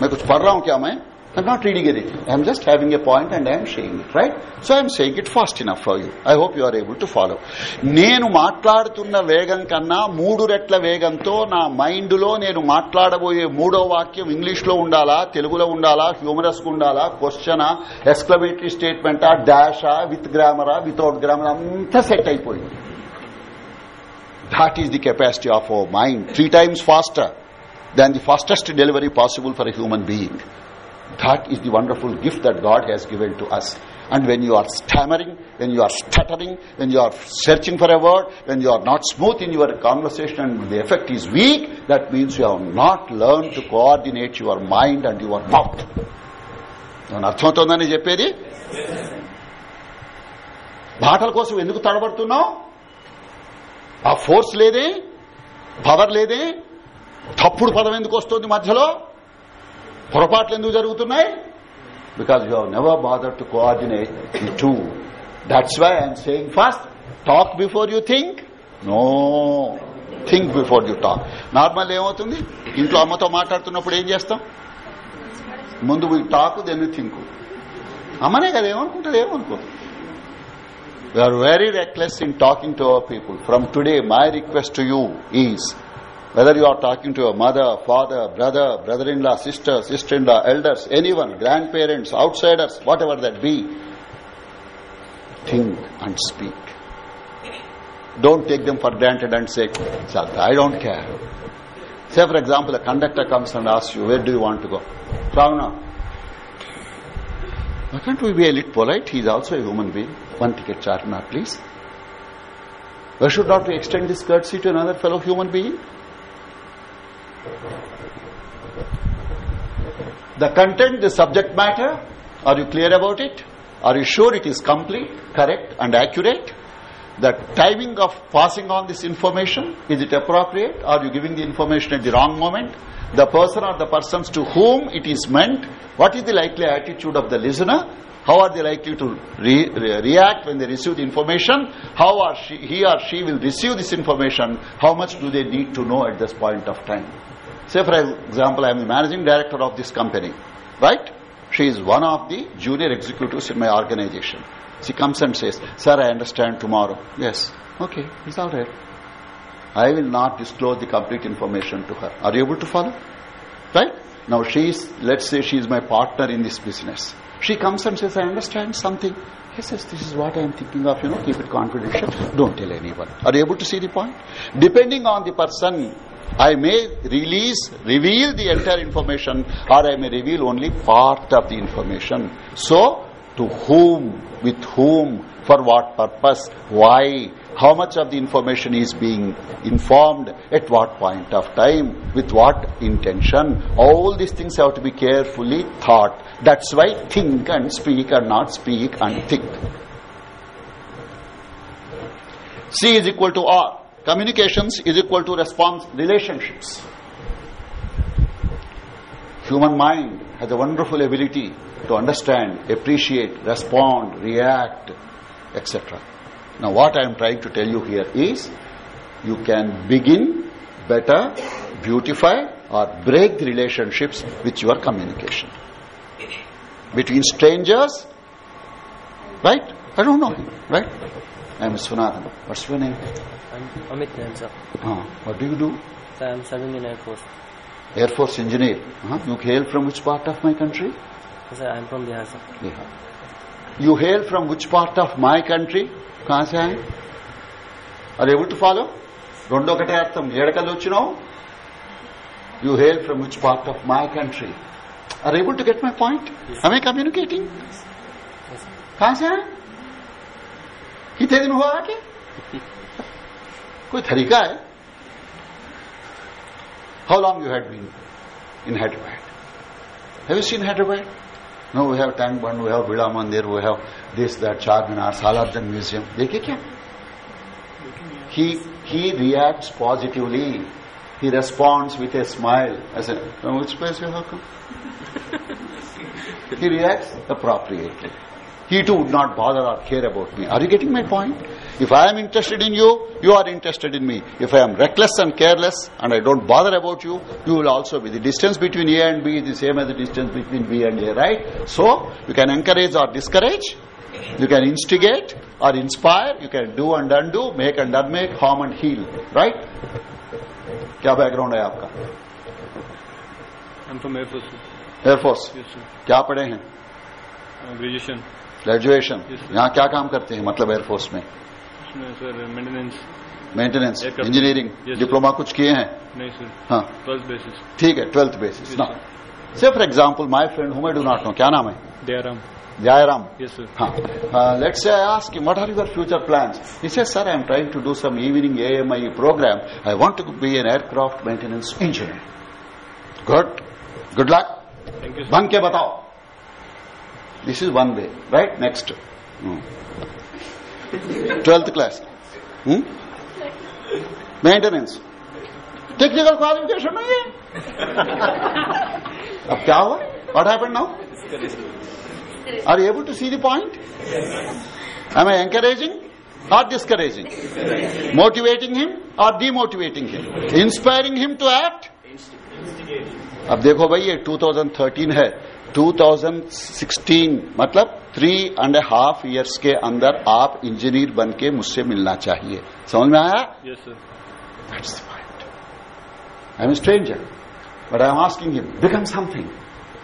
मैं कुछ पढ़ रहा हूं क्या मैं I'm not reading anything. I'm just having a point and I'm saying it, right? So I'm saying it fast enough for you. I hope you are able to follow. నేను మాట్లాడుతున్న వేగం కన్నా మూడు రెట్ల వేగంతో నా మైండ్ లో నేను మాట్లాడబోయే మూడో వాక్యం ఇంగ్లీష్ లో ఉండాలా తెలుగులో ఉండాలా హ్యూమరస్ ఉండాలా క్వశ్చనా ఎక్స్క్లమేటరీ స్టేట్మెంటా డాషా విత్ గ్రామరా వితౌట్ గ్రామర్ అంతా సెట్ అయిపోయింది that is the capacity of our mind three times faster than the fastest delivery possible for a human being. That is the wonderful gift that God has given to us. And when you are stammering, when you are stuttering, when you are searching for a word, when you are not smooth in your conversation and the effect is weak, that means you have not learned to coordinate your mind and your mouth. ఏమన్నా అర్థమవుతోందని చెప్పేది మాటల కోసం ఎందుకు తడబడుతున్నావు ఆ force లేదే power లేదే తప్పుడు పదం ఎందుకు వస్తుంది మధ్యలో పొరపాట్లు ఎందుకు జరుగుతున్నాయి? Because you have never bother to coordinate the two that's why I'm saying fast talk before you think no think before you talk normal ఏమవుతుంది? ఇంట్లో అమ్మతో మాట్లాడుతున్నప్పుడు ఏం చేస్తాం? ముందు వీ టాక్ దెన్ థింక్ అమ్మనే కదా ఏమనుకుంటుంది ఏమనుకో. We are very reckless in talking to our people. From today, my request to you is whether you are talking to your mother, father, brother, brother-in-law, sister, sister-in-law, elders, anyone, grandparents, outsiders, whatever that be, think and speak. Don't take them for granted and say, I don't care. Say, for example, a conductor comes and asks you, where do you want to go? Ravana. Why can't we be a little polite? He is also a human being. One ticket charter, please. Why should not we extend this courtesy to another fellow human being? The content, the subject matter, are you clear about it? Are you sure it is complete, correct and accurate? The timing of passing on this information, is it appropriate? Are you giving the information at the wrong moment? The person or the persons to whom it is meant, what is the likely attitude of the listener? How are they likely to re re react when they receive the information? How are she, he or she will receive this information? How much do they need to know at this point of time? Say, for example, I am the managing director of this company, right? She is one of the junior executives in my organization. She comes and says, Sir, I understand tomorrow. Yes. Okay, it's all right. I will not disclose the complete information to her. Are you able to follow? Right? Now she is, let's say she is my partner in this business. She comes and says, I understand something. Yes, yes, this is what I am thinking of, you know, keep it confidential. Don't tell anyone. Are you able to see the point? Depending on the person I may release, reveal the entire information or I may reveal only part of the information. So, to whom, with whom, for what purpose, why, how much of the information is being informed, at what point of time, with what intention. All these things have to be carefully thought. That's why think and speak and not speak and think. C is equal to R communications is equal to response relationships human mind has a wonderful ability to understand appreciate respond react etc now what i am trying to tell you here is you can begin better beautify or break the relationships with your communication between strangers right i don't know him right i am Viswanadham. what's your name I'm Amit Nayan, sir. Uh, what do you do? Sir, I'm serving in Air Force. Air Force engineer. Uh, you hail from which part of my country? Sir, I'm from Bihar, sir. Bihar. You hail from which part of my country? कहाँ से आए Are you able to follow? రెండో ఒకటే అర్థం ఏడకల్లు వచ్చినావు you hail from which part of my country are able to get my point am I communicating कहाँ से आए कितने दिन हुआ आके कोई तरीका है how long you had been in Hyderabad have you seen Hyderabad No, we have tank bund, we have Birla Mandir, we have this, that, Charminar, Salar Jung Museum. Dekhe kya? He, he reacts positively. He responds with a smile. I said, from which place you have come? he reacts appropriately he too would not bother or care about me are you getting my point if I am interested in you, you are interested in me. If I am reckless and careless and I don't bother about you, you will also be. The distance between A and B is the same as the distance between B and A, right? So, you can encourage or discourage. You can instigate or inspire. You can do and undo, make and unmake, harm and heal, right? क्या background है आपका I'm from Air Force. Air force Yes, sir. क्या पढ़े हैं Uh, graduation. Graduation यहाँ क्या काम करते हैं? मतलब एयरफोर्स में? Sir maintenance maintenance engineering diploma कुछ किए हैं? नहीं सर हाँ. ट्वेल्थ बेसिस ठीक है ट्वेल्थ बेसिस ना से फॉर एग्ज़ाम्पल माई फ्रेंड हुम आई डू नॉट नो क्या नाम है? जयराम हाँ. Let's say I ask what are your future plans he said sir I am trying to do some evening AMI program I want to be an aircraft maintenance engineer good good luck thank you बन This is one way. Right? Next. Hmm. Twelfth class. Hmm? Maintenance technical qualification नहीं है अब क्या हुआ what happen now are able to see the point am I encouraging or discouraging motivating him or demotivating him inspiring him to act अब देखो भाई ये 2013 है 2016 मतलब थ्री एंड हाफ़ ईयर्स के अंदर आप इंजीनियर बन के मुझसे मिलना चाहिए। समझ में आया? I am stranger but I am asking him become something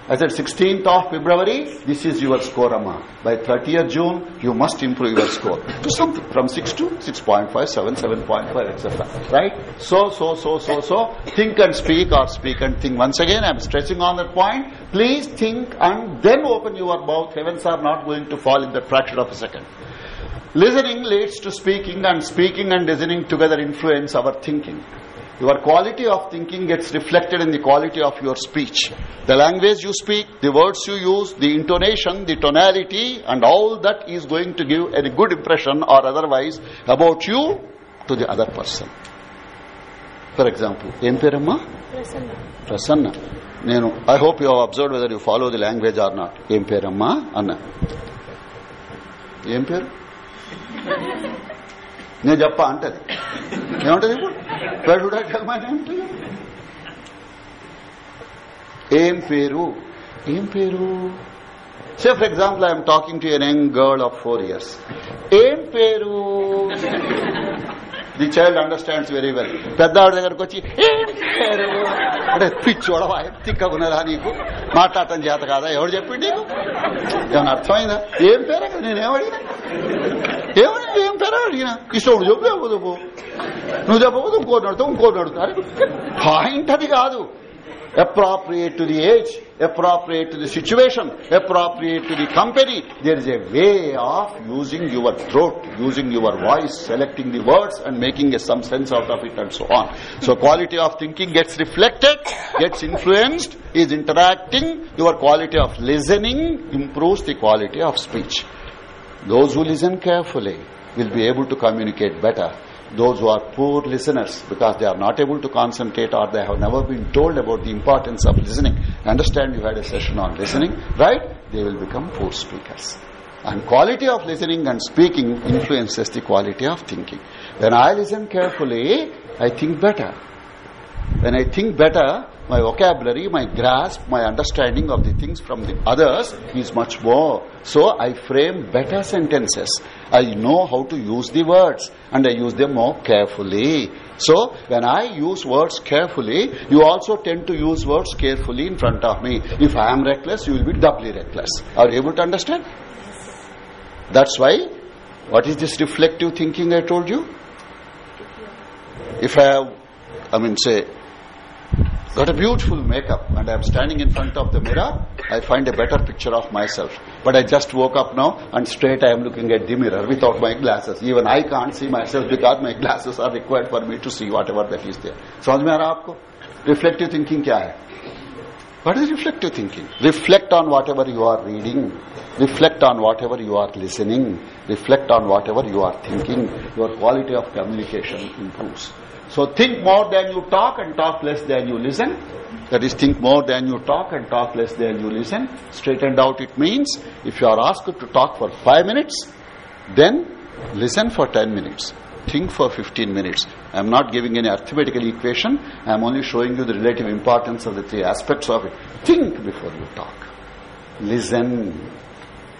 I said, 16th of February, this is your score, Amma. By 30th June, you must improve your score to something from 6 to 6.5, 7, 7.5, etc. Right? So, so, so, so, so, think and speak or speak and think. Once again, I'm stressing on that point. Please think and then open your mouth. Heavens are not going to fall in that fraction of a second. listening leads to speaking and speaking and listening together influence our thinking your quality of thinking gets reflected in the quality of your speech the language you speak the words you use the intonation the tonality and all that is going to give a good impression or otherwise about you to the other person for example ఏం పేరమ్మా ప్రసన్న నేను I hope you observe whether you follow the language are not ఏం పేరమ్మా అన్న ఏం పేరు నేను చెప్పా అంటది ఏమంటది? ఇప్పుడు ఏం పేరు? ఏం పేరు? Say for example I'm talking to an young girl of four years ఏం పేరు? The child understands very well పెద్దవాడి దగ్గరకు వచ్చి ఏం పేరు? అంటే పిచ్చోడవా తిక్కకున్నదా నీకు? మాట్లాడటం చేత కాదా? ఎవడు చెప్పిండు నీకు? ఏమన్నా అర్థమైందా? ఏం పేరు నేనేమడిగినా ఏమని ఏం పేరు అడిగినా ఇష్టం చెప్పు చెప్పు నువ్వు చెప్పకపోతే ఇంకో నడుతావు ఇంకో నడుతారు పాయింట్ అది కాదు appropriate to the age, appropriate to the situation, appropriate to the company. There is a way of using your throat, using your voice, selecting the words and making a, some sense out of it and so on. So quality of thinking gets reflected, gets influenced, is interacting. Your quality of listening improves the quality of speech. Those who listen carefully will be able to communicate better those who are poor listeners because they are not able to concentrate or they have never been told about the importance of listening. Understand you had a session on listening, right? They will become poor speakers. And quality of listening and speaking influences the quality of thinking. When I listen carefully, I think better. When I think better, my vocabulary, my grasp, my understanding of the things from the others is much more. So I frame better sentences. I know how to use the words and I use them more carefully. So when I use words carefully, you also tend to use words carefully in front of me. If I am reckless, you will be doubly reckless. Are you able to understand? That's why, what is this reflective thinking I told you? If I have, I mean say, got a beautiful makeup and I'm standing in front of the mirror, I find a better picture of myself. But I just woke up now and straight I am looking at the mirror without my glasses. Even I can't see myself because my glasses are required for me to see whatever that is there. समझ में आ रहा आपको reflective thinking क्या है What is reflective thinking? Reflect on whatever you are reading. Reflect on whatever you are listening. Reflect on whatever you are thinking. Your quality of communication improves. So think more than you talk and talk less than you listen. That is, think more than you talk and talk less than you listen. Straightened out, it means if you are asked to talk for five minutes, then listen for ten minutes. Think for 15 minutes. I am not giving any arithmetical equation. I am only showing you the relative importance of the three aspects of it. Think before you talk. Listen.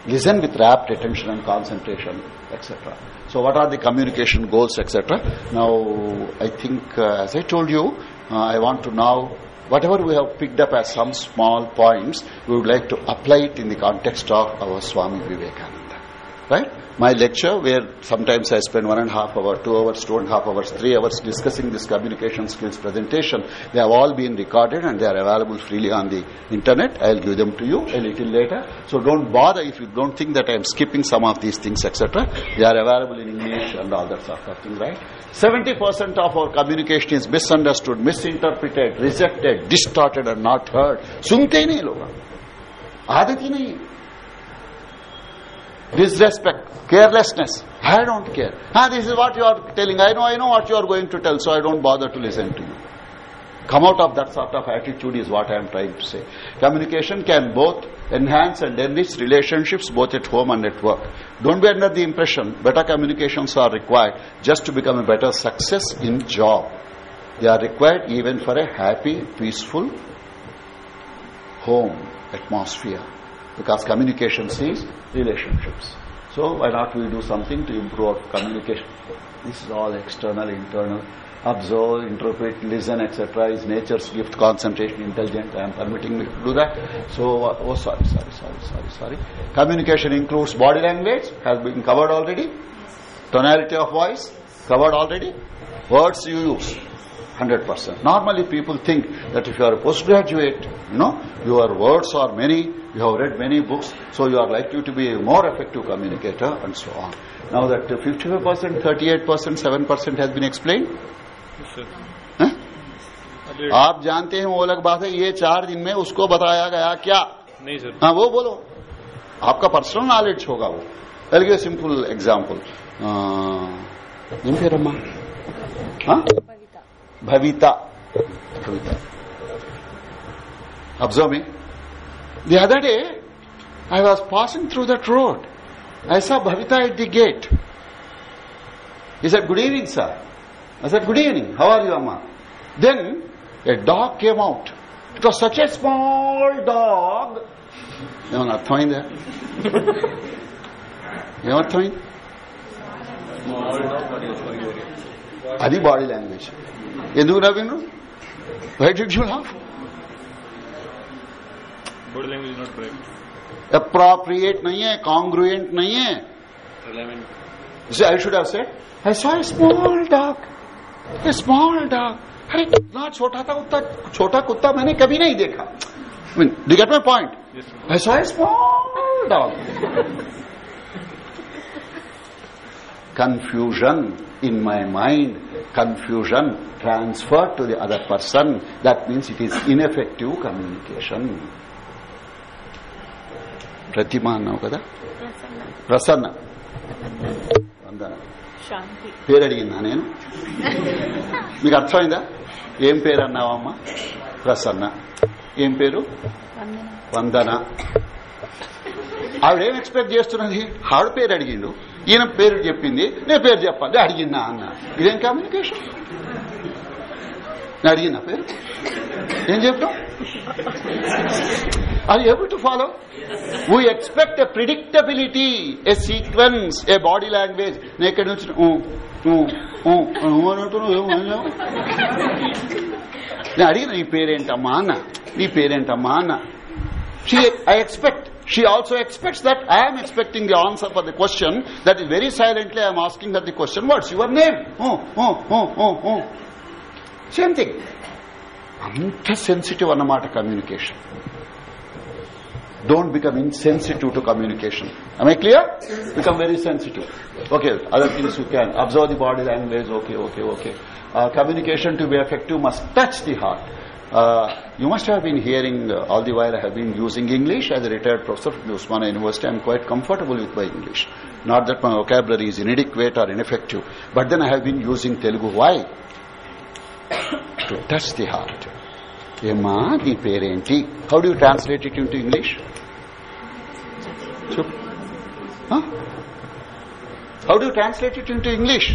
Listen with rapt attention and concentration, etc. So what are the communication goals, etc.? Now, I think, uh, as I told you, uh, I want to now, whatever we have picked up as some small points, we would like to apply it in the context of our Swami Vivekananda right? My lecture where sometimes i spend one and a half hour two hours two and a half hours three hours discussing this communication skills presentation. They have all been recorded and they are available freely on the internet. I'll give them to you a little later. So don't bother if you don't think that i'm skipping some of these things etc they are available in english and all that sort of thing right? 70% of our communication is misunderstood misinterpreted rejected distorted and not heard. Sunte nahi log aadati nahi disrespect, carelessness. I don't care. Ah, this is what you are telling. I know, I know what you are going to tell, so I don't bother to listen to you. Come out of that sort of attitude is what I am trying to say. Communication can both enhance and enrich relationships both at home and at work. Don't be under the impression better communications are required just to become a better success in job. They are required even for a happy, peaceful home atmosphere because communication is relationships. So why not we do something to improve our communication? This is all external, internal. Observe, interpret, listen, etc. is nature's gift, concentration, intelligent. I am permitting me to do that. So, uh, oh sorry, sorry, sorry, sorry, sorry. Communication includes body language, has been covered already. Tonality of voice, covered already. Words you use, 100%. Normally people think that if you are a postgraduate, you know, your words are many, You have read many books, so you are likely to be a more effective communicator and so on. Now that 55%, 38%, 7% has been explained. आप जानते हैं वो अलग बात है ये चार दिन में उसको बताया गया क्या नहीं सर हाँ वो बोलो आपका पर्सनल नॉलेज होगा वो I'll give a simple example. Jimfirama. भविता Bhavita. Bhavita. Observe. The other day I was passing through that road I saw Bhavitha at the gate ఈ said good evening sir I said, good evening. How are you, Amma? Then a dog came out. It was such a small dog. ఏమన్నా అర్థమైందా ఏమర్థమైంది అది body language ఎందుకు నవ్విండ్రు why did you laugh not appropriate नहीं है congruent नहीं है I should have said I saw small dog small dog अरे इतना छोटा था उतना छोटा कुत्ता मैंने कभी नहीं देखा D get my point I saw small dog confusion in my mind, confusion transferred to the other person, that means it is ineffective communication. Pratima అన్నావు కదా? ప్రసన్న. వందన. పేరు అడిగిందా నేను? మీకు అర్థమైందా? ఏం పేరు అన్నావమ్మా? ప్రసన్న. ఏం పేరు? వందన. ఆవిడేం ఎక్స్పెక్ట్ చేస్తున్నది? ఆవిడ పేరు అడిగిండు. ఈయన పేరు చెప్పింది. నేను పేరు చెప్పాలి. అడిగిందా అన్న? ఇదేం కమ్యూనికేషన్ నేను అడిగినా పేరు? ఏం చెప్తాం Are you able to follow? We expect a predictability, a sequence, a body language. నేను ఎక్కడి నుంచి ఊ, ఊ, ఊ, ఊ అని అంటున్నావు, ఏం అనలేవు. నేను అడిగిన నీ పేరేంటమ్మా అన్న నీ పేరేంటమ్మా అన్న she i expect she also expects that i am expecting the answer for the question that is very silently i am asking her the question what's your name oh oh oh oh oh same thing అంత sensitive అన్నమాట communication don't become insensitive to communication. Am I clear? Become very sensitive. Okay, other things you can. Observe the body language. Okay, okay, okay. Uh, communication to be effective must touch the heart. Uh, you must have been hearing uh, all the while I have been using English as a retired professor from Osmania University. I am quite comfortable with my English. Not that my vocabulary is inadequate or ineffective, but then I have been using Telugu. Why? to touch the heart. ఏమా నీ పేరేంటి? How do translate it into English చెప్పు. How do translate it into English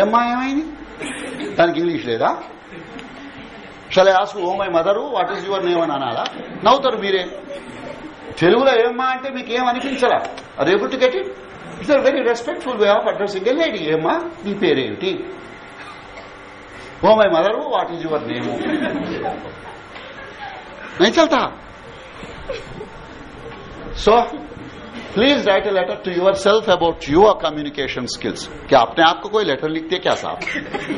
ఏమ్మా ఏమైంది? దానికి English లేదా? Shall ask o my mother what is your name అని అనాలా? నవ్వుతారు మీరే. తెలుగులో ఏమ్మా అంటే మీకు ఏం అనిపించరా are able to get it it's a very respectful way of addressing a lady ఏమ్మా? నీ పేరేమిటి हु माई मदर वो वाट इज़ यूर नेम नहीं चलता। So please write a letter to yourself about your communication skills क्या, अपने आप को कोई लेटर लिखते क्या साहब?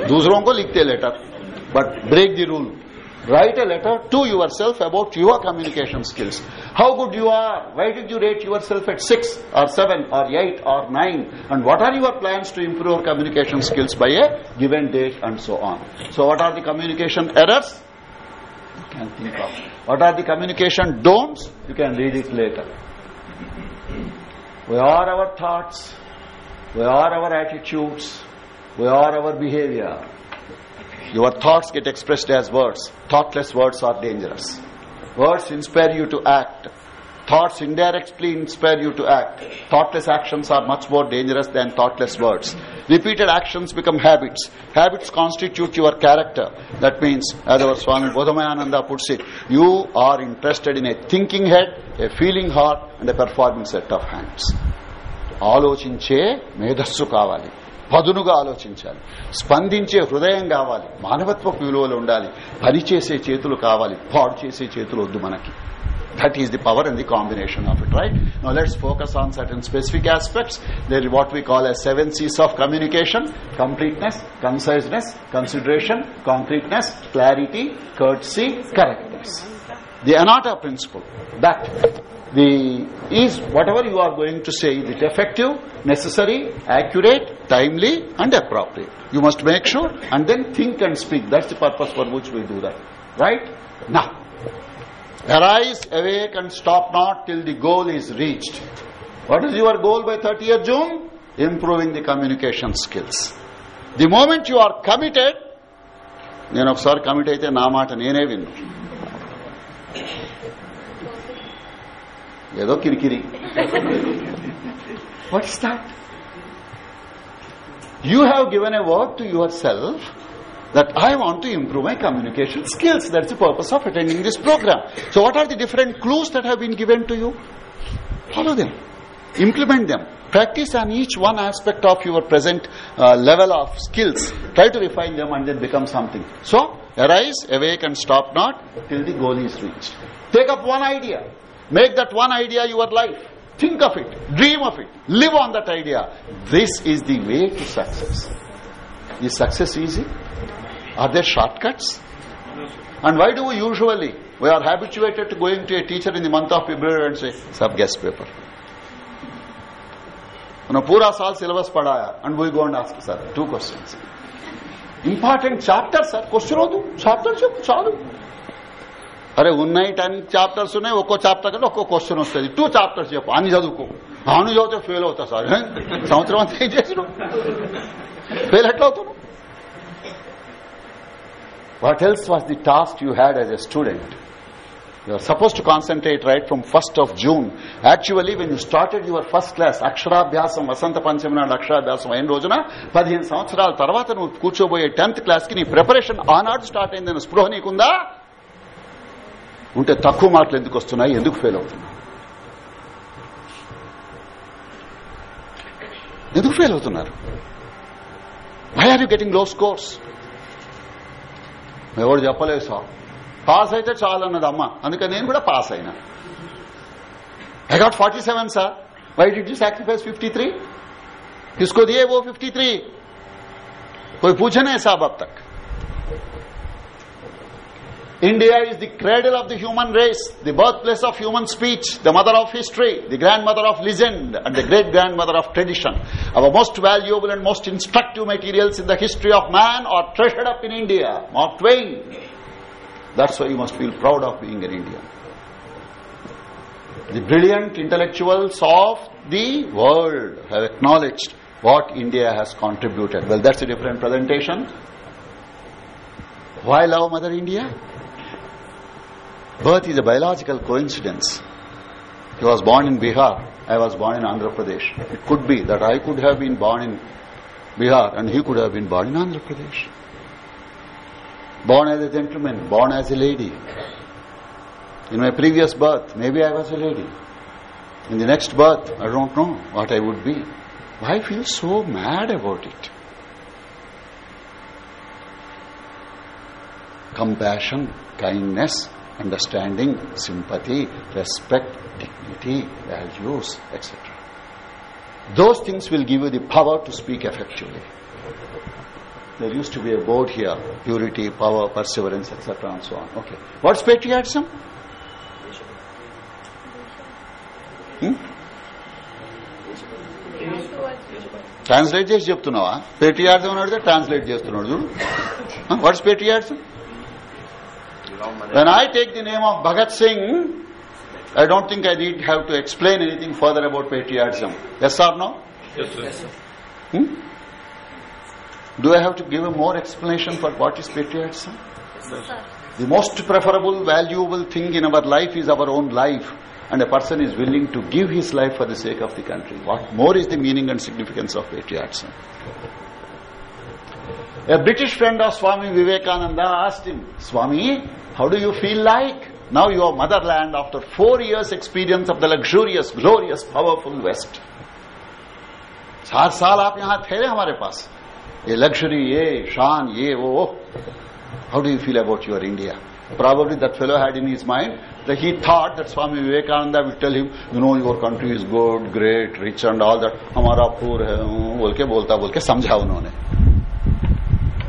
दूसरों को लिखते letter but break the rule write a letter to yourself about your communication skills. How good you are. Why did you rate yourself at 6 or 7 or 8 or 9 and what are your plans to improve communication skills by a given date and so on? So what are the communication errors? You can think of. What are the communication don'ts? You can read it later. We are our thoughts? We are our attitudes? We are our behavior your thoughts get expressed as words. Thoughtless words are dangerous. Words inspire you to act. Thoughts indirectly inspire you to act. Thoughtless actions are much more dangerous than thoughtless words. Repeated actions become habits. Habits constitute your character. That means, as our Swami Bodhamayananda puts it, you are interested in a thinking head, a feeling heart, and a performing set of hands. ఆలోచించే మేధస్సు కావాలి పదునుగా ఆలోచించాలి. స్పందించే హృదయం కావాలి. మానవత్వ విలువలు ఉండాలి. పనిచేసే చేతులు కావాలి. పాడు చేసే చేతులు వద్దు మనకి. That is the power and the combination of it right no let's focus on certain specific aspects there what we call as seven Cs of communication completeness conciseness consideration concreteness clarity courtesy correctness the another principle that the is whatever you are going to say it effective necessary accurate timely and appropriate you must make sure and then think and speak that's the purpose for which we do that right now arise awake and stop not till the goal is reached what is your goal by 30th june improving the communication skills the moment you are committed నేను ఒకసారి commit అయితే నా మాట నేనే విన్ను ఏదో కిరికిరి what is that You have given a word to yourself that I want to improve my communication skills. That's the purpose of attending this program. So what are the different clues that have been given to you? Follow them. Implement them. Practice on each one aspect of your present uh, level of skills. Try to refine them and then become something. So, arise, awake and stop not till the goal is reached. Take up one idea. Make that one idea your life. Think of it, dream of it, live on that idea. This is the way to success. Is success easy? Are there shortcuts? And why do we usually, we are habituated to going to a teacher in the month of February and say, Sub guest paper. You pura saal syllabus padaya. And we go and ask, sir, two questions. Important chapter, sir. Question odu. Chapter chalu. అరే ఉన్నాయి ten chapters ఉన్నాయి ఒక్కో chapter కంటే ఒక్కో question వస్తుంది. Two chapters చెప్పు అని చదువుకో. అని చదివితే ఫెయిల్ అవుతా సార్. సంవత్సరం అంతా ఏం చేసిన ఫెయిల్ ఎట్లా అవుతాను What else was the task you had as a student You are supposed to concentrate right from 1st of June. Actually, when you started your first class, అక్షరాభ్యాసం వసంత పంచమి నాడు అక్షరాభ్యాసం అయిన రోజున పదిహేను సంవత్సరాల తర్వాత నువ్వు కూర్చోబోయే టెన్త్ క్లాస్కి నీ ప్రిపరేషన్ ఆనాడు స్టార్ట్ అయిందని స్పృహ నీకుందా? ఉంటే తక్కువ మార్కులు ఎందుకు వస్తున్నాయి ఎందుకు ఫెయిల్ అవుతున్నాయి ఎందుకు ఫెయిల్ అవుతున్నారు why are you getting low scores ఎవరు చెప్పలేదు సార్ పాస్ అయితే చాలు అన్నది అమ్మ అందుకని నేను కూడా పాస్ అయినా I got forty seven sir why did you sacrifice 53 किसको दिए वो 53 कोई पूछे नहीं साहब अब तक India is the cradle of the human race, the birthplace of human speech, the mother of history, the grandmother of legend, and the great grandmother of tradition. Our most valuable and most instructive materials in the history of man are treasured up in India. Mark Twain. That's why you must feel proud of being an Indian. The brilliant intellectuals of the world have acknowledged what India has contributed. Well, that's a different presentation. Why love Mother India? Birth is a biological coincidence. He was born in Bihar. I was born in Andhra Pradesh. It could be that I could have been born in Bihar and he could have been born in Andhra Pradesh. Born as a gentleman, born as a lady. In my previous birth, maybe I was a lady. In the next birth, I don't know what I would be. Why feel so mad about it? Compassion, kindness, understanding, sympathy, respect, dignity, values, etc. Those things will give you the power to speak effectively. There used to be a board here purity, power, perseverance, etc. and so on. Okay. What's patriotism? Hmm? Translate చేసి చెప్తున్నావా పేట్రియార్థం అని అడిగితే translate చేస్తున్నాడు చూడు watts పేట్రియార్థం when I take the name of Bhagat Singh, I don't think I need have to explain anything further about patriotism. Yes or no? Yes, sir. Hmm? Do I have to give a more explanation for what is patriotism? Yes, sir. The most preferable, valuable thing in our life is our own life. And a person is willing to give his life for the sake of the country. What more is the meaning and significance of patriotism? A British friend of Swami Vivekananda asked him, Swami, how do you feel like? Now your motherland after four years experience of the luxurious, glorious, powerful West. चार साल आप यहां ठहरे हमारे पास ये luxury ये शान ये वो how do you feel about your India? Probably that fellow had in his mind that he thought that Swami Vivekananda will tell him, you know, your country is good, great, rich and all that. हमारा poor है बोल के बोलता बोल के समझा उन्होंने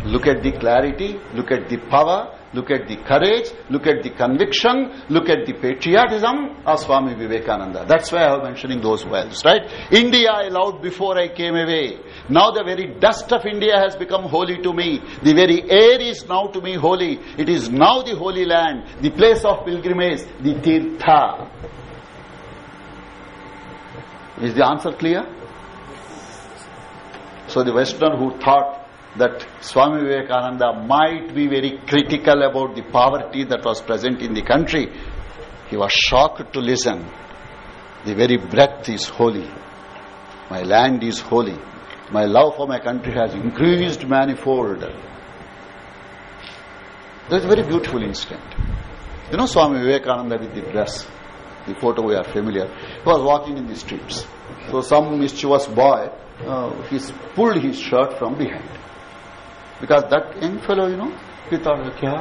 look at the clarity, look at the power, look at the courage, look at the conviction, look at the patriotism of Swami Vivekananda. That's why I am mentioning those words, right? India I loved before I came away. Now the very dust of India has become holy to me. The very air is now to me holy. It is now the holy land, the place of pilgrimage, the Tirtha. Is the answer clear? So the Westerner who thought that Swami Vivekananda might be very critical about the poverty that was present in the country, he was shocked to listen. The very breath is holy. My land is holy. My love for my country has increased manifold. That's a very beautiful instant. You know Swami Vivekananda with the dress, the photo we are familiar. He was walking in the streets. So some mischievous boy, uh, he pulled his shirt from behind. Because that young fellow, you know, he thought, Kya?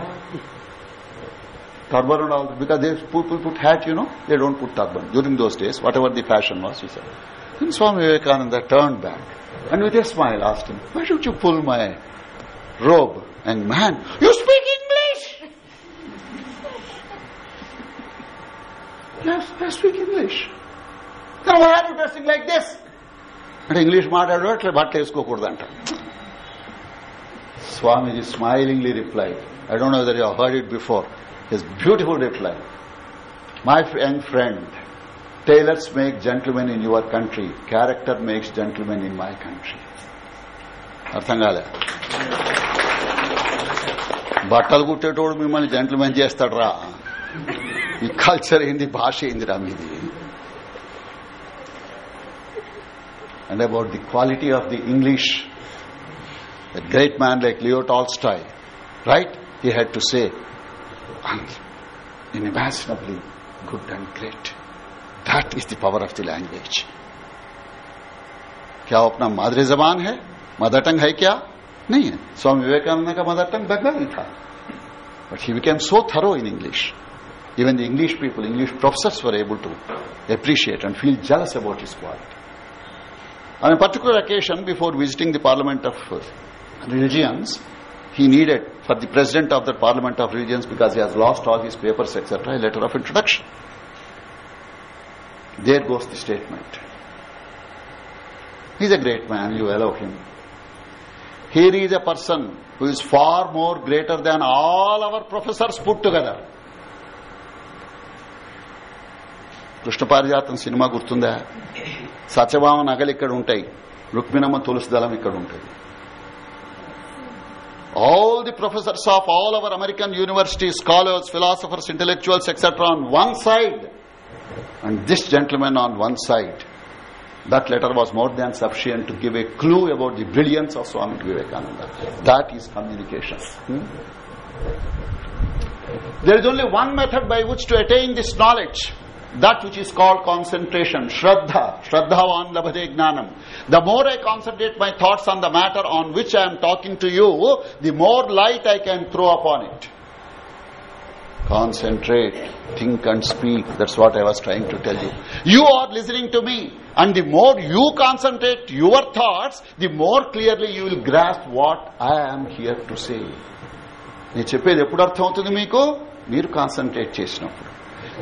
Turban and all, because they people put hat, you know, they don't put turban. During those days, whatever the fashion was, he said. Then Swami Vivekananda turned back and with a smile asked him, why don't you pull my robe? And man, you speak English! yes, I speak English. Then why are you dressing like this? అంటే English మాట్లాడు అట్లా బట్టలు వేసుకోకూడదంట స్వామీజీ స్మైలింగ్లీ reply I don't know whether you heard it before his beautiful reply my young friend tailors make gentlemen in your country character makes gentlemen in my country అర్థం కాలే బట్టలు కుట్టేటోడు మిమ్మల్ని gentlemen చేస్తాడు రా ఈ కల్చర్ ఏంది భాష ఏందిరా మీది and about the quality of the English. A great man like Leo Tolstoy, right? He had to say, unimaginably good and great. That is the power of the language. क्या वो अपना मादरी जबान है मदर टंग है क्या नहीं है स्वामी विवेकानंद का मदर टंग बंगाली था but he became so thorough in English even the english people english professors were able to appreciate and feel jealous about his quality on a particular occasion before visiting the parliament of uh, religions he needed for the president of the parliament of religions because he has lost all his papers etc a letter of introduction there goes the statement he is a great man you allow him here is a person who is far more greater than all our professors put together Krishna పారిజాతం cinema గుర్తుందా సత్యభామ నగలు ఇక్కడ ఉంటాయి రుక్మిణమ్మ తులసి దళం ఇక్కడ ఉంటుంది all the professors of all our American universities, scholars, philosophers, intellectuals, etc. on one side, and this gentleman on one side. That letter was more than sufficient to give a clue about the brilliance of Swami Vivekananda. That is communication. Hmm? There is only one method by which to attain this knowledge that which is called concentration shraddha shraddhavan labhade gnanam the more i concentrate my thoughts on the matter on which i am talking to you the more light i can throw upon it concentrate think and speak that's what i was trying to tell you you are listening to me and the more you concentrate your thoughts the more clearly you will grasp what i am here to say నేను చెప్పేది ఎప్పుడు అర్థమవుతుంది మీకు మీరు concentrate చేసినప్పుడు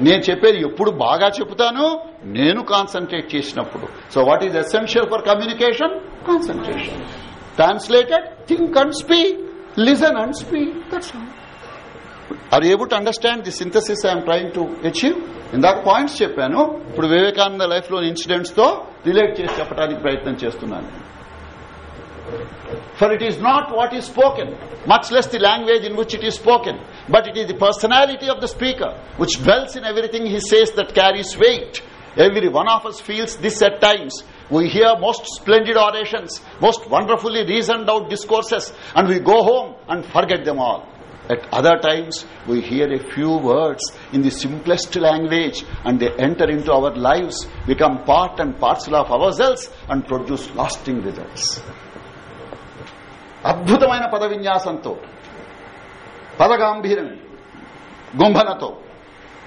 నేను చెప్పేది ఎప్పుడు బాగా చెప్తాను నేను కాన్సన్ట్రేట్ చేసినప్పుడు. So what is essential for communication concentration translated think and speak listen and speak that's are able to understand the synthesis I'm trying to achieve ఇందాక పాయింట్స్ చెప్పాను. ఇప్పుడు వివేకానంద లైఫ్లోని ఇన్సిడెంట్స్తో రిలేట్ చేసి చెప్పడానికి ప్రయత్నం చేస్తున్నాను. For it is not what is spoken, much less the language in which it is spoken, but it is the personality of the speaker which dwells in everything he says that carries weight. Every one of us feels this at times. We hear most splendid orations, most wonderfully reasoned out discourses, and we go home and forget them all. At other times, we hear a few words in the simplest language and they enter into our lives, become part and parcel of ourselves, and produce lasting results. అద్భుతమైన పద విన్యాసంతో పదగాంభీరం గుంభనతో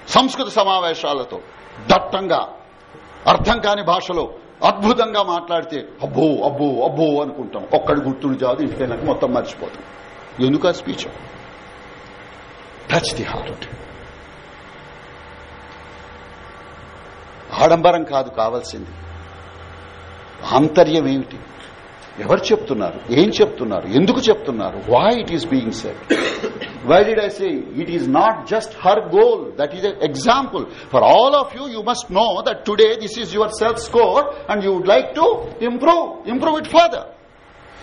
సంస్కృత సమావేశాలతో దట్టంగా అర్థం కాని భాషలో అద్భుతంగా మాట్లాడితే అబ్బో అబ్బో అబ్బో అనుకుంటాం. ఒక్కడి గుర్తుడు చాదు ఇంటికైనాక మొత్తం మర్చిపోతాం. ఎందుకు ఆ స్పీచ్ టచ్ ది హార్ట్ ఆడంబరం కాదు కావాల్సింది. ఆంతర్యం ఏమిటి? ఎవరు చెప్తున్నారు ఏం చెప్తున్నారు ఎందుకు చెప్తున్నారు why it is being set why did I say it is not just her goal that is example for all of you you must know that today this is your self score and you would like to improve improve it further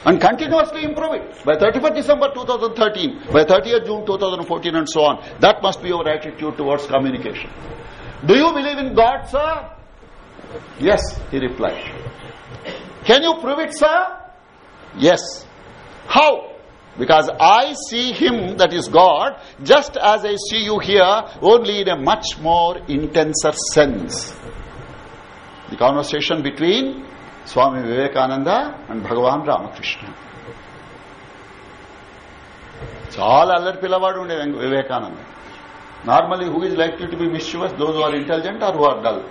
and continuously improve it by 31st December 2013, by 30th June 2014 and so on. That must be your attitude towards communication. Do you believe in God, sir? Yes, he replied. Can you prove it, sir? Yes. How? Because I see him, that is God, just as I see you here, only in a much more intenser sense. The conversation between Swami Vivekananda and Bhagavan Ramakrishna. చాలా అల్లరి పిల్లవాడు ఉండే వెంక- Vivekananda normally who is like to be mischievous those are intelligent or who are dull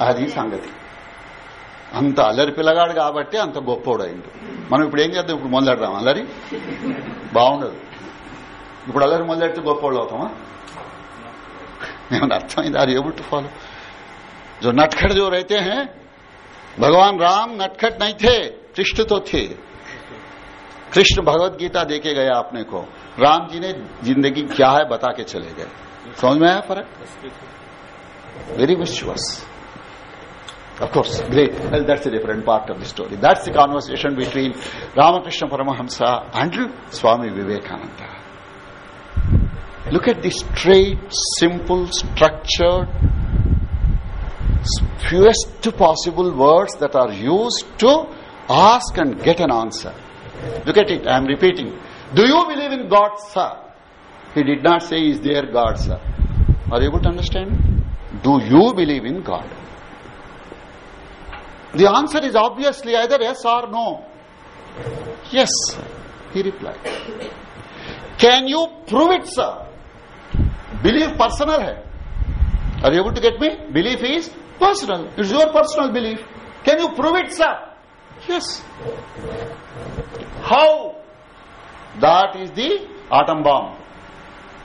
అది సంగతి అంత అల్లరి పిల్లగాడు కాబట్టి అంత గొప్పోడు అయింది మనం ఇప్పుడు ఏం చేద్దాం ఇప్పుడు మొదలెడదాం అల్లరి బాగుండదు ఇప్పుడు అల్లరి మొదలెడితే గొప్పోళ్ళు అవుతామా ఏమన్నా అర్థమైంది ఆర్ ఏబుల్ టు ఫాలో जो नटखट जो रहते हैं भगवान राम नटखट नहीं थे कृष्ण तो थे कृष्ण भगवत गीता देके गया अपने को राम जी ने जिंदगी क्या है बता के चले गए समझ में आया फर्क very विश्वस Of course, great. Well, that's a different part of the story. That's the conversation between Ramakrishna Paramahamsa and Swami Vivekananda. Look at the straight, simple, structured, fewest possible words that are used to ask and get an answer. Look at it, I am repeating. Do you believe in God, sir? He did not say, Is there God, sir? Are you able to understand? Do you believe in God? The answer is obviously either yes or no. Yes, he replied. Can you prove it, sir? Belief personal hai. Are you able to get me? Belief is personal. It's your personal belief. Can you prove it, sir? Yes. How? That is the atom bomb.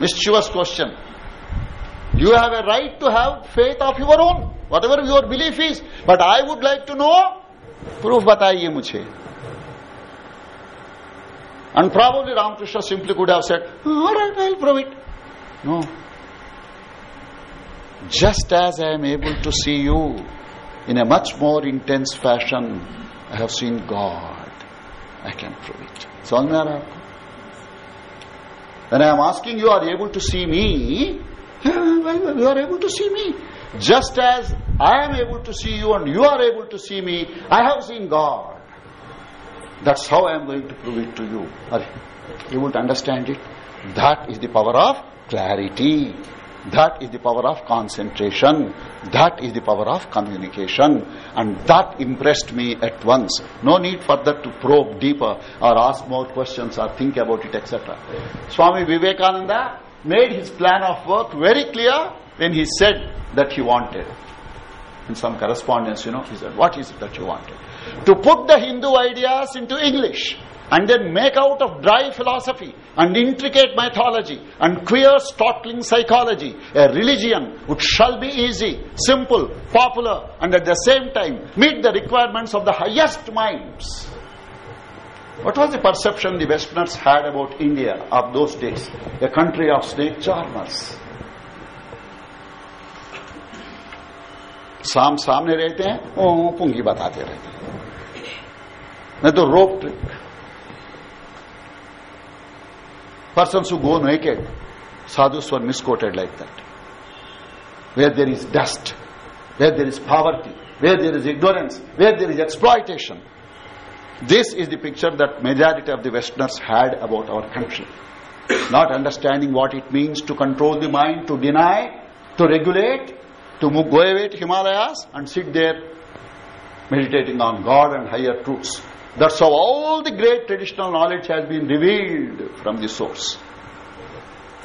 Mischievous question. You have a right to have faith of your own, whatever your belief is. But I would like to know, proof बताइए मुझे. And probably Ramakrishna simply could have said, all right, I'll prove it. No. Just as I am able to see you in a much more intense fashion, I have seen God. I can prove it. समझ में आ रहा है आपको When I am asking you, are you able to see me? You are able to see me. Just as I am able to see you and you are able to see me, I have seen God. That's how I am going to prove it to you. You to understand it? That is the power of clarity. That is the power of concentration. That is the power of communication. And that impressed me at once. No need further to probe deeper or ask more questions or think about it, etc. Swami Vivekananda made his plan of work very clear when he said that he wanted. In some correspondence, you know, he said, What is it that you wanted? To put the Hindu ideas into English and then make out of dry philosophy and intricate mythology and queer startling psychology a religion which shall be easy, simple, popular and at the same time meet the requirements of the highest minds. What was the perception the Westerners had about India of those days? A country of snake charmers. साम सामने रहते हैं ओ पुंगी बताते रहते हैं नहीं तो रोप trick persons who go naked sadhus were misquoted like that where there is dust where there is poverty where there is ignorance where there is exploitation this is the picture that majority of the westerners had about our country not understanding what it means to control the mind to deny to regulate to move, go away to himalayas and sit there meditating on god and higher truths that's how all the great traditional knowledge has been revealed from the source.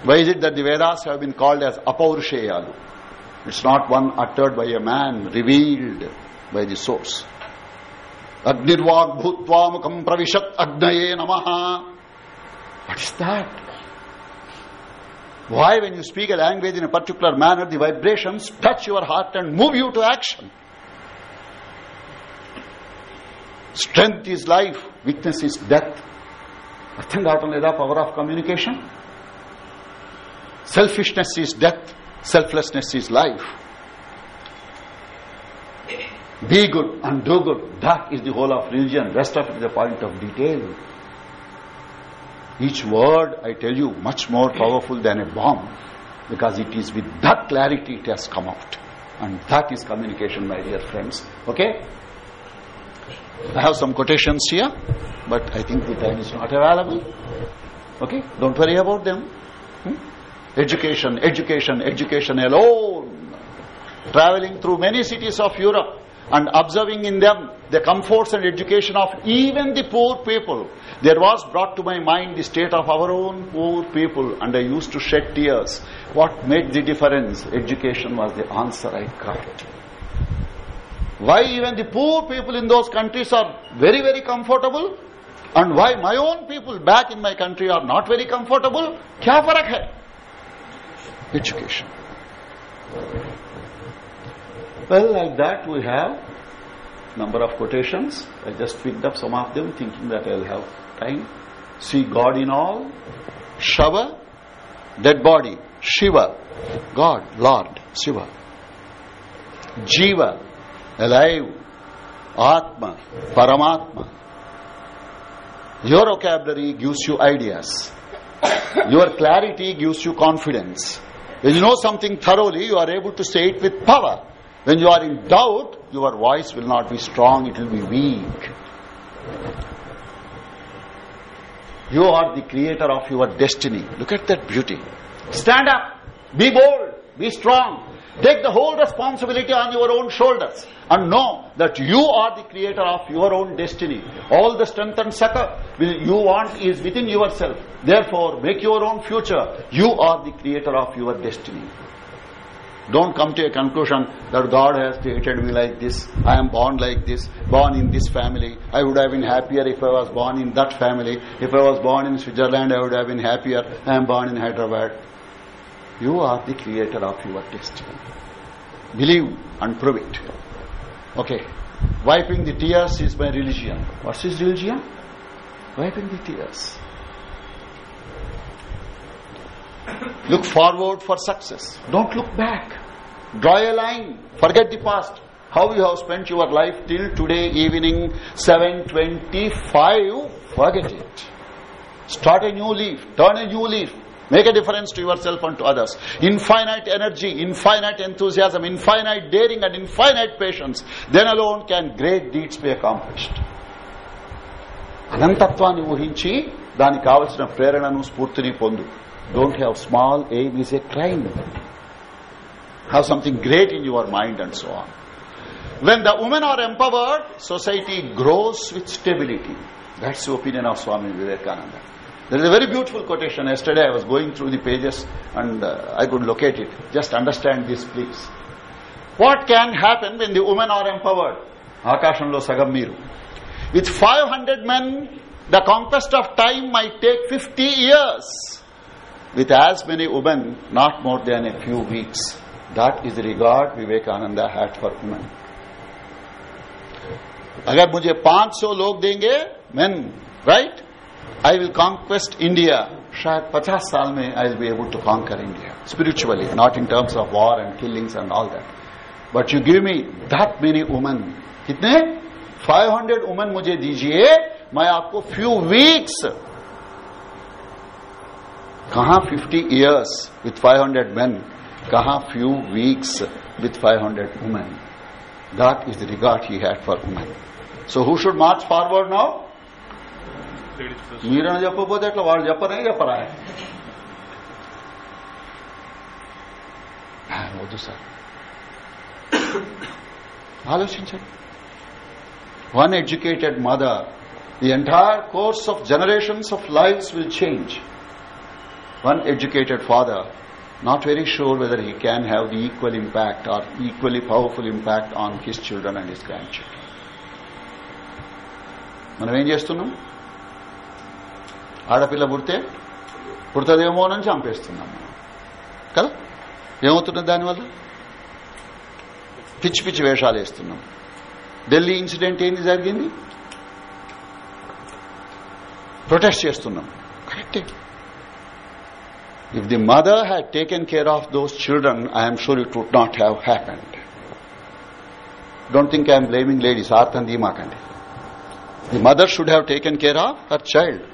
Why is it that the Vedas have been called as Apaurusheyalu? It's not one uttered by a man, revealed by the source. Agnirvag bhutva mukam pravishat agnaye namaha. What is that? Why, when you speak a language in a particular manner, the vibrations touch your heart and move you to action. Strength is life, weakness is death. అర్థం కావటం లేదా power of communication selfishness is death selflessness is life be good and do good. That is the whole of religion. Rest of it is a point of detail. Each word, I tell you, much more powerful than a bomb because it is with that clarity it has come out. And that is communication, my dear friends. Okay? I have some quotations here, but I think the time is not available. Okay? Don't worry about them. Hmm? Education, education, education alone. Traveling through many cities of Europe and observing in them the comforts and education of even the poor people, there was brought to my mind the state of our own poor people, and I used to shed tears. What made the difference? Education was the answer I got. Why even the poor people in those countries are very, very comfortable? And why my own people back in my country are not very comfortable? Kya farak hai? Education. Well, like that we have number of quotations. I just picked up some of them thinking that I'll have time. See God in all. Shava, dead body. Shiva, God, Lord, Shiva. Jiva, alive. Atma, Paramatma. Your vocabulary gives you ideas. Your clarity gives you confidence. When you know something thoroughly, you are able to say it with power. When you are in doubt, your voice will not be strong, it will be weak. You are the creator of your destiny. Look at that beauty. Stand up, be bold, be strong. Take the whole responsibility on your own shoulders and know that you are the creator of your own destiny. All the strength and succor you want is within yourself. Therefore, make your own future. You are the creator of your destiny. Don't come to a conclusion that God has created me like this, I am born like this, born in this family. I would have been happier if I was born in that family. If I was born in Switzerland, I would have been happier. I am born in Hyderabad. You are the creator of your destiny. Believe and prove it. Okay. Wiping the tears is my religion. What's religion? Wiping the tears. Look forward for success. Don't look back. Draw a line. Forget the past. How you have spent your life till today evening 7.25, forget it. Start a new leaf. Turn a new leaf. Make a difference to yourself and to others. Infinite energy, infinite enthusiasm, infinite daring and infinite patience. Then alone can great deeds be accomplished. అనంతత్వాన్ని ఊహించి దానికి కావలసిన ప్రేరణను స్ఫూర్తిని పొందు don't have small aim is a crime. Have something great in your mind and so on. When the women are empowered, society grows with stability. That's the opinion of Swami Vivekananda. There is a very beautiful quotation. Yesterday I was going through the pages and uh, I could locate it. Just understand this, please. What can happen when the women are empowered? Akashanlo sagam. With 500 men, the conquest of time might take 50 years with as many women not more than a few weeks. That is the regard Vivekananda had for women. Agar mujhe 500 log denge men right? I will conquer india. Shayad 50 saal i will be able to conquer india spiritually not in terms of war and killings and all that. But you give me that many women. Kitne? 500 women mujhe dijiye. Main aapko few weeks कहा 50 years with 500 men kaha few weeks with 500 women. That is the regard he had for women. So who should march forward now? Ladies first. మీరని చెప్పకపోతే ఎట్లా వాడు చెప్పరే చెప్పరా ఆ, వద్దు sir ఆలోచించండి one educated mother the entire course of generations of lifes will change one educated father not very sure whether he can have the equal impact or equally powerful impact on his children and his grandchildren మనం ఏం చేస్తున్నాం ఆడపిల్ల పుడితే పుడతదేమో అని చంపేస్తున్నాం కదా ఏమవుతున్నది దానివల్ల పిచ్చి పిచ్చి వేషాలు వేస్తున్నాం ఢిల్లీ ఇన్సిడెంట్ ఏంది జరిగింది ప్రొటెస్ట్ చేస్తున్నాం కరెక్టే if the mother had taken care of those children I'm sure it would not have happened don't think I'm blaming ladies ఆర్తంది మాకండి the mother should have taken care of her child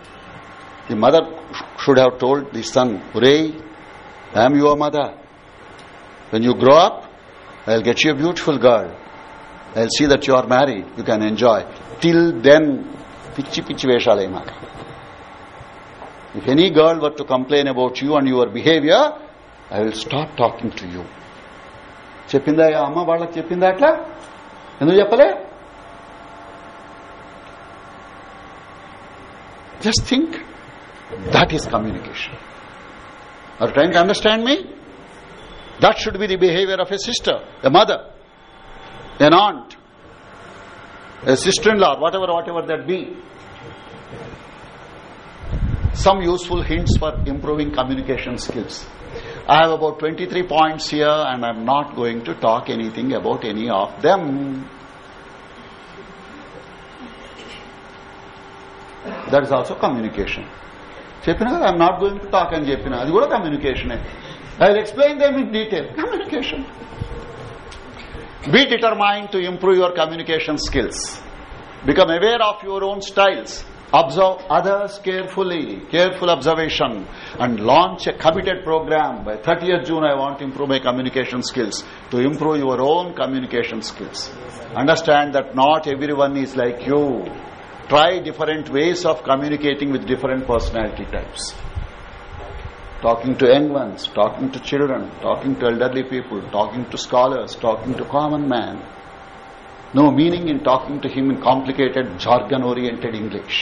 the mother should have told the sun ray I'm your mother when you grow up I get you beautiful girl I see that you are married you can enjoy till then పిచ్చి పిచ్చి వేషాలే మాట if any girl were to complain about you and your behaviour I will stop talking to you చెప్పిందా ఆ అమ్మ వాళ్ళకి చెప్పిందా అట్లా ఎందుకు చెప్పలే just think that is communication or train to understand me that should be the behaviour of a sister a mother an aunt, a sister-in-law, whatever, whatever that be. Some useful hints for improving communication skills. I have about 23 points here and I'm not going to talk anything about any of them. That is also communication. చెప్పిన కదా I'm not going to talk అని చెప్పిన అది కూడా కమ్యూనికేషనే I will explain them in detail communication Be determined to improve your communication skills. Become aware of your own styles. Observe others carefully, careful observation, and launch a committed program. By 30th June, I want to improve my communication skills. To improve your own communication skills. Understand that not everyone is like you. Try different ways of communicating with different personality types talking to young ones, talking to children, talking to elderly people, talking to scholars, talking to common man. No meaning in talking to him in complicated, jargon-oriented English.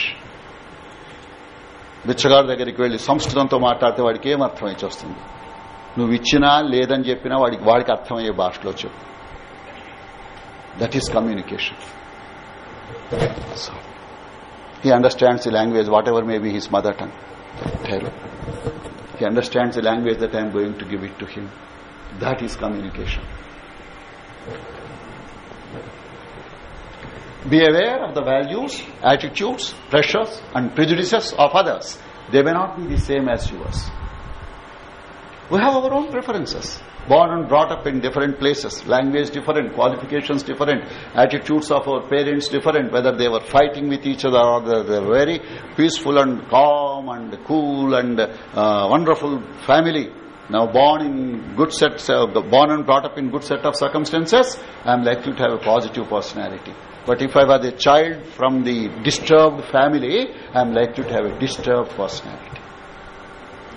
బిచ్చగాడి దగ్గరికి వెళ్ళి సంస్కృతంతో మాట్లాడితే వాడికి ఏం అర్థమై వస్తుంది నువ్వు ఇచ్చినా లేదని చెప్పినా వాడికి వాడికి అర్థమయ్యే భాషలో చెప్పు that is communication so he understands the language whatever may be his mother tongue tell he understands the language that I am going to give it to him. That is communication. Be aware of the values, attitudes, pressures and prejudices of others. They may not be the same as yours. We have our own preferences. Born and brought up in different places, language different, qualifications different, attitudes of our parents different, whether they were fighting with each other or they were very peaceful and calm and cool and uh, wonderful family. Now born in good set, uh, born and brought up in good set of circumstances, I am likely to have a positive personality. But if I was a child from the disturbed family, I am likely to have a disturbed personality.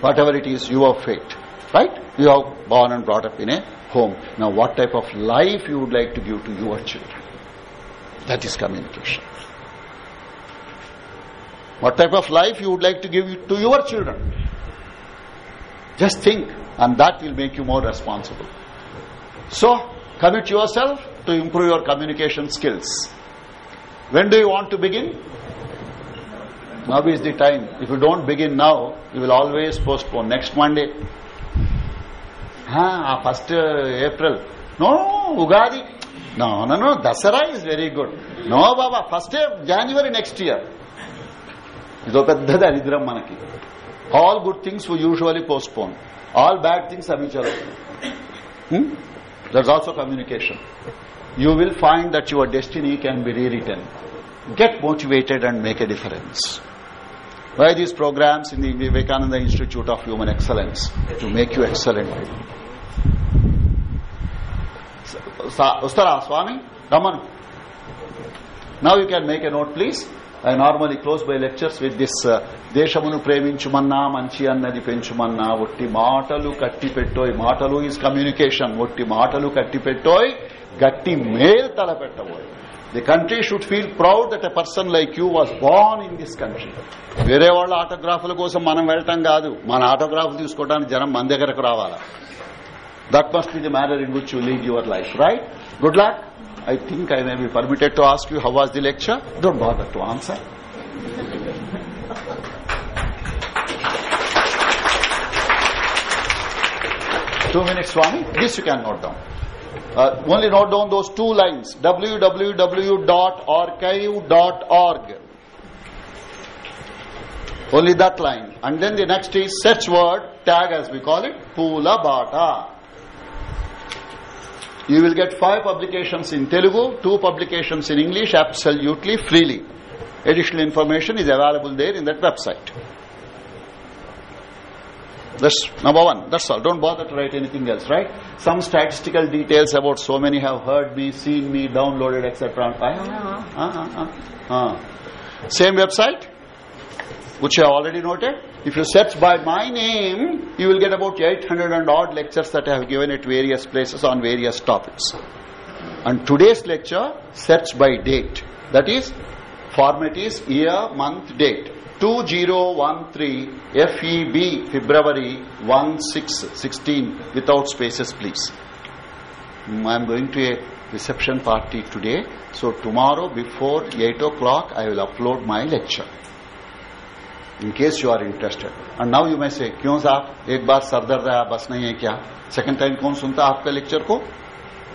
Whatever it is, you are fate. Right? You are born and brought up in a home. Now what type of life you would like to give to your children? That is communication. What type of life you would like to give to your children? Just think and that will make you more responsible. So, commit yourself to improve your communication skills. When do you want to begin? Now is the time. If you don't begin now, you will always postpone. Next Monday. Ah, first uh, April. No, Ugadi. No, no, no. Dasara is very good. No, Baba. First January next year. ఇదో పెద్ద దరిద్రం మనకి all good things we usually postpone all bad things అవి చదువు that's also communication you will find that your destiny can be rewritten. Get motivated and make a difference. Why these programs in the Vivekananda Institute of Human Excellence? To make you excellent. Ustara Swami, Raman. Now you can make a note please. I normally close by lectures with this దేశమును ప్రేమించుమన్నా మంచి అన్నది పెంచుమన్నా ఒట్టి మాటలు కట్టి పెట్టోయ్ మాటలు is communication ఒట్టి మాటలు కట్టి పెట్టోయ్ గట్టి మేల్ తలపెట్టబోయ్. The country should feel proud that a person like you was born in this country వేరే వాళ్ళ ఆటోగ్రాఫ్ల కోసం మనం వెళ్ళటం కాదు. మన ఆటోగ్రాఫ్ తీసుకోవడానికి జనం మన దగ్గరకు రావాలా? That must be the manner in which you lead your life right good luck I think I may be permitted to ask you how was the lecture. Don't bother to answer. Two minutes, Swami. This you can note down. Uh, only note down those two lines. www.archive.org. Only that line. And then the next is search word, tag as we call it, Pula Bata. You will get five publications in Telugu, two publications in English absolutely freely. Additional information is available there in that website. That's number one. That's all. Don't bother to write anything else, right? Some statistical details about so many have heard me, seen me, downloaded, etc. Ah, ah, ah. Same website, which I already noted. If you search by my name, you will get about 800 and odd lectures that I have given at various places on various topics. And today's lecture, search by date. That is, format is year, month, date. 2013 FEB February 16 16 without spaces please. Mm, I am going to a reception party today. So tomorrow before 8 o'clock I will upload my lecture. In case you are interested and now you may say क्यों साहब? एक बार sir दर्द आया बस नहीं है क्या? Second time कौन सुनता आपके लेक्चर को?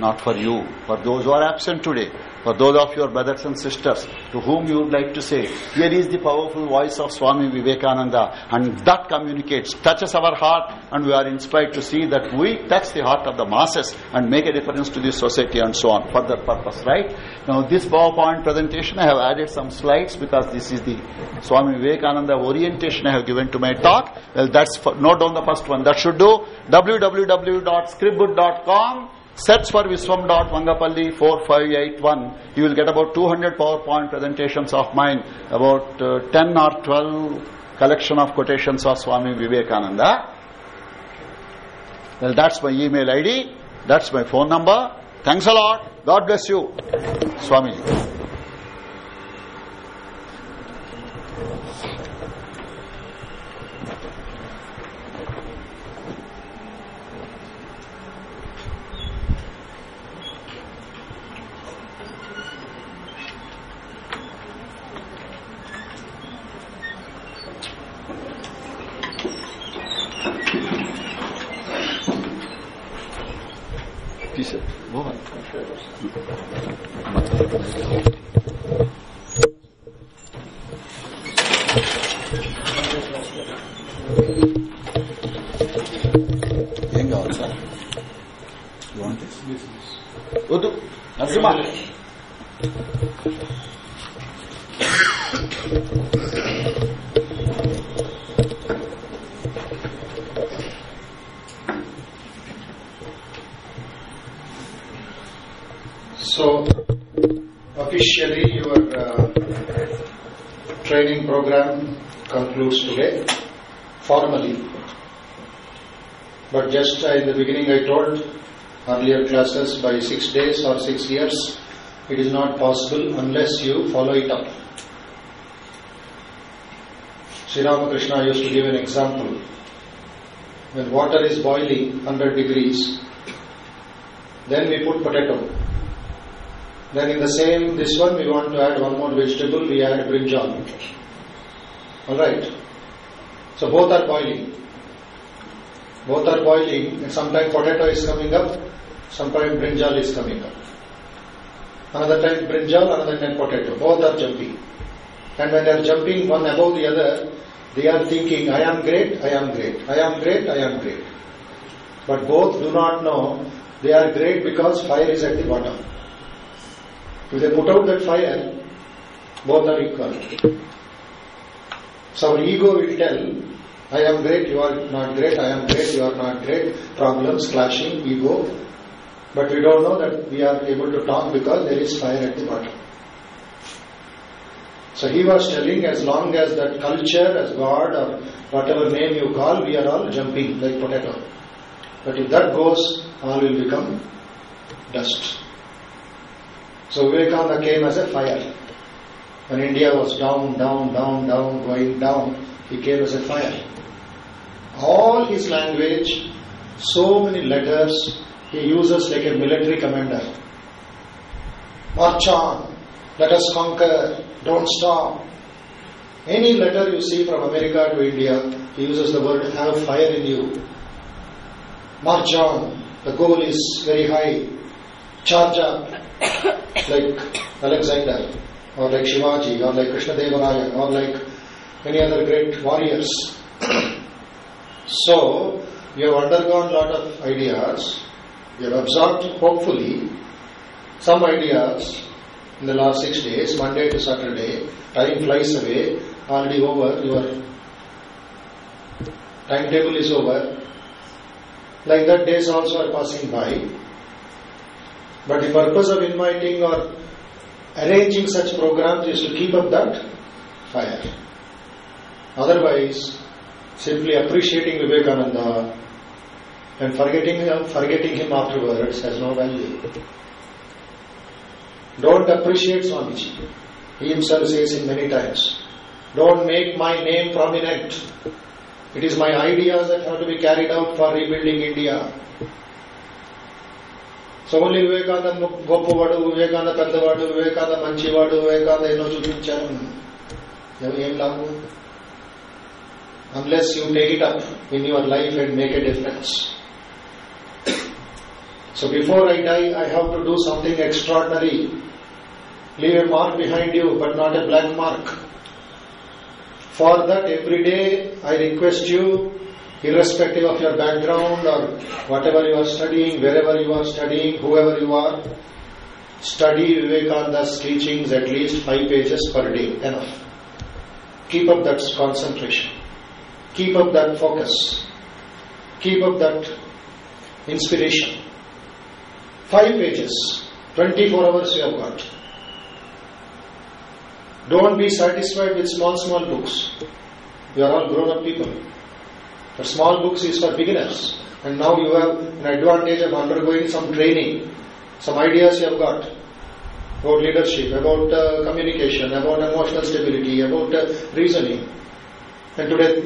Not for you for those are absent today for those of your brothers and sisters to whom you would like to say, here is the powerful voice of Swami Vivekananda and that communicates, touches our heart and we are inspired to see that we touch the heart of the masses and make a difference to this society and so on for that purpose, right? Now this PowerPoint presentation I have added some slides because this is the Swami Vivekananda orientation I have given to my talk. Well that's, for, note the first one, that should do www.scribbook.com Search for Viswam.Vangapalli 4581. You will get about 200 PowerPoint presentations of mine, about uh, 10 or 12 collection of quotations of Swami Vivekananda. Well, that's my email ID. That's my phone number. Thanks a lot. God bless you. Swami. Please, go in the beginning I told earlier classes by six days or six years, it is not possible unless you follow it up. Sri Ramakrishna used to give an example. When water is boiling 100 degrees, then we put potato. Then in the same, this one we want to add one more vegetable, we add brinjal. Alright. So both are boiling. Both are boiling and sometimes potato is coming up, sometimes brinjal is coming up. Another time brinjal, another time potato. Both are jumping. And when they are jumping one above the other, they are thinking, I am great, I am great, I am great, I am great. But both do not know they are great because fire is at the bottom. If they put out that fire, both are equal. So our ego will tell, I am great, you are not great, I am great, you are not great, problems, clashing, ego. But we don't know that we are able to talk because there is fire at the bottom. So he was telling as long as that culture, as God or whatever name you call, we are all jumping like potato. But if that goes, all will become dust. So Vivekananda came as a fire. When India was down, down, down, down, going down, he came as a fire. All his language, so many letters, he uses like a military commander. March on, let us conquer, don't stop. Any letter you see from America to India, he uses the word have fire in you. march on. The goal is very high. Charge up, like Alexander, or like Shivaji, or like Krishna Devaraya, or like any other great warriors. so, you have undergone a lot of ideas. You have absorbed, hopefully, some ideas in the last six days, Monday to Saturday. Time flies away, already over. Your timetable is over. Like that, days also are passing by. But the purpose of inviting or arranging such programs is to keep up that fire. Otherwise, simply appreciating Vivekananda and forgetting him, forgetting him afterwards has no value. Don't appreciate Swamiji. He himself says it many times. Don't make my name prominent. It is my ideas that have to be carried out for rebuilding India. So only Vivekananda గొప్పవాడు వివేకానంద పెద్దవాడు వివేకానంద మంచివాడు వివేకానంద ఎన్నో చూపించారు ఏం- ఏం లాభం unless you take it up in your life and make a difference. So before I die, I have to do something extraordinary. Leave a mark behind you, but not a black mark. For that, every day I request you, irrespective of your background or whatever you are studying, wherever you are studying, whoever you are, study Vivekananda's teachings at least five pages per day. Enough. Keep up that concentration. Keep up that focus. Keep up that inspiration. Five pages, 24 hours you have got. Don't be satisfied with small, small books. You are all grown up people. The small books is for beginners. And now you have an advantage of undergoing some training. Some ideas you have got about leadership, about uh, communication, about emotional stability, about uh, reasoning. And today,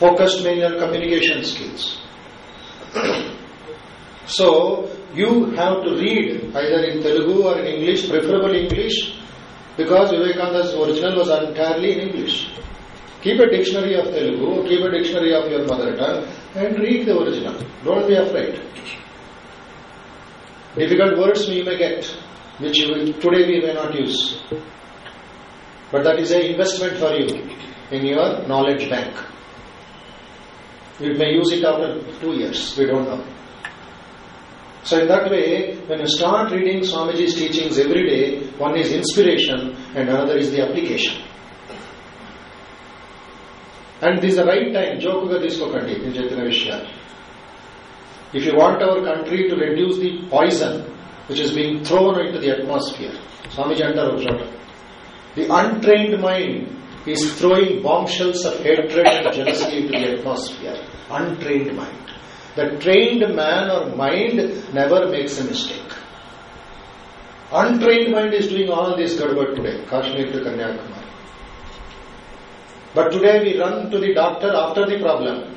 focused mainly on communication skills. so, you have to read either in Telugu or in English, preferably English, because Vivekananda's original was entirely in English. Keep a dictionary of Telugu, keep a dictionary of your mother tongue, and read the original. Don't be afraid. Difficult words we may get, which today we may not use. But that is an investment for you in your knowledge bank. You may use it after two years, we don't know. So in that way, when you start reading Swamiji's teachings every day, one is inspiration and another is the application. And this is the right time, జోకుగా తీసుకోకండి నేను చెప్పిన విషయాలు If you want our country to reduce the poison which is being thrown into the atmosphere, Swamiji అంటారు ఒక చోట the untrained mind is throwing bombshells of hatred and jealousy into the atmosphere. Untrained mind. The trained man or mind never makes a mistake. Untrained mind is doing all this gadbad today, Kashmir to Kanyakumari. But today we run to the doctor after the problem.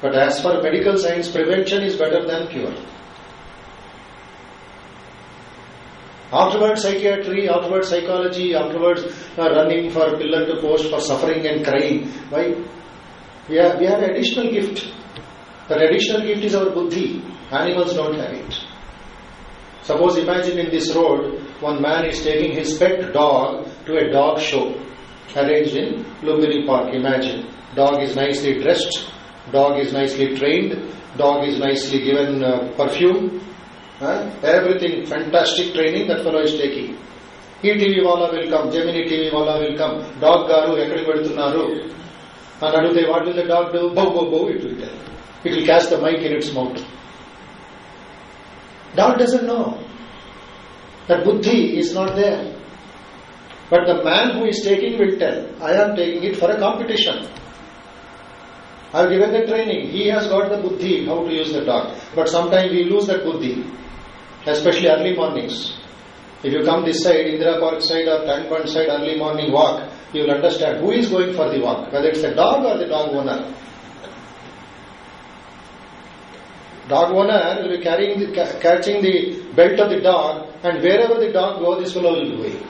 But as for medical science, prevention is better than cure. Afterwards, psychiatry, afterwards, psychology, afterwards, uh, running for pillar to post for suffering and crying. Why? We have, we have additional gift. That additional gift is our buddhi. Animals don't have it. Suppose imagine in this road, one man is taking his pet dog to a dog show arranged in Lumbini Park. Imagine. Dog is nicely dressed, dog is nicely trained, dog is nicely given uh, perfume, Huh? Everything, fantastic training that fellow is taking. ETV వాళ్ళ will come Gemini TV వాళ్ళ will come dog గారు ఎక్కడికి పెడుతున్నారు అని అడిగితే what will the dog do bow bow bow it will tell it will catch the mic in it's mouth dog doesn't know that బుద్ధి is not there but the man who is taking will tell I am taking it for a competition I have given the training. He has got the buddhi how to use the dog. But sometimes we lose that buddhi, especially early mornings. If you come this side, Indira Park side or Point side, early morning walk, you will understand who is going for the walk, whether it's the dog or the dog owner. Dog owner will be carrying the, ca- catching the belt of the dog, and wherever the dog goes, this fellow will be going.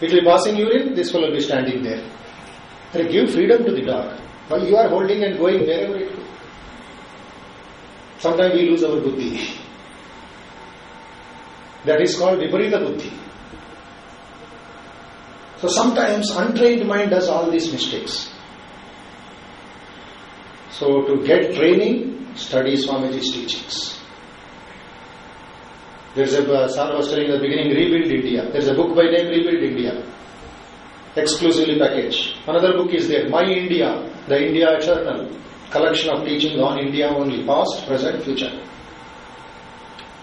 It will be passing urine, this fellow will be standing there. Give freedom to the dog. While you are holding and going wherever it goes. Sometimes we lose our buddhi. That is called viparita buddhi. So sometimes untrained mind does all these mistakes. So to get training, study Swamiji's teachings. There's a, uh, Sir was telling in the beginning, Rebuild India. There's a book by name Rebuild India. Exclusively packaged. Another book is there, My India, the India Eternal. Collection of teachings on India only, past, present, future.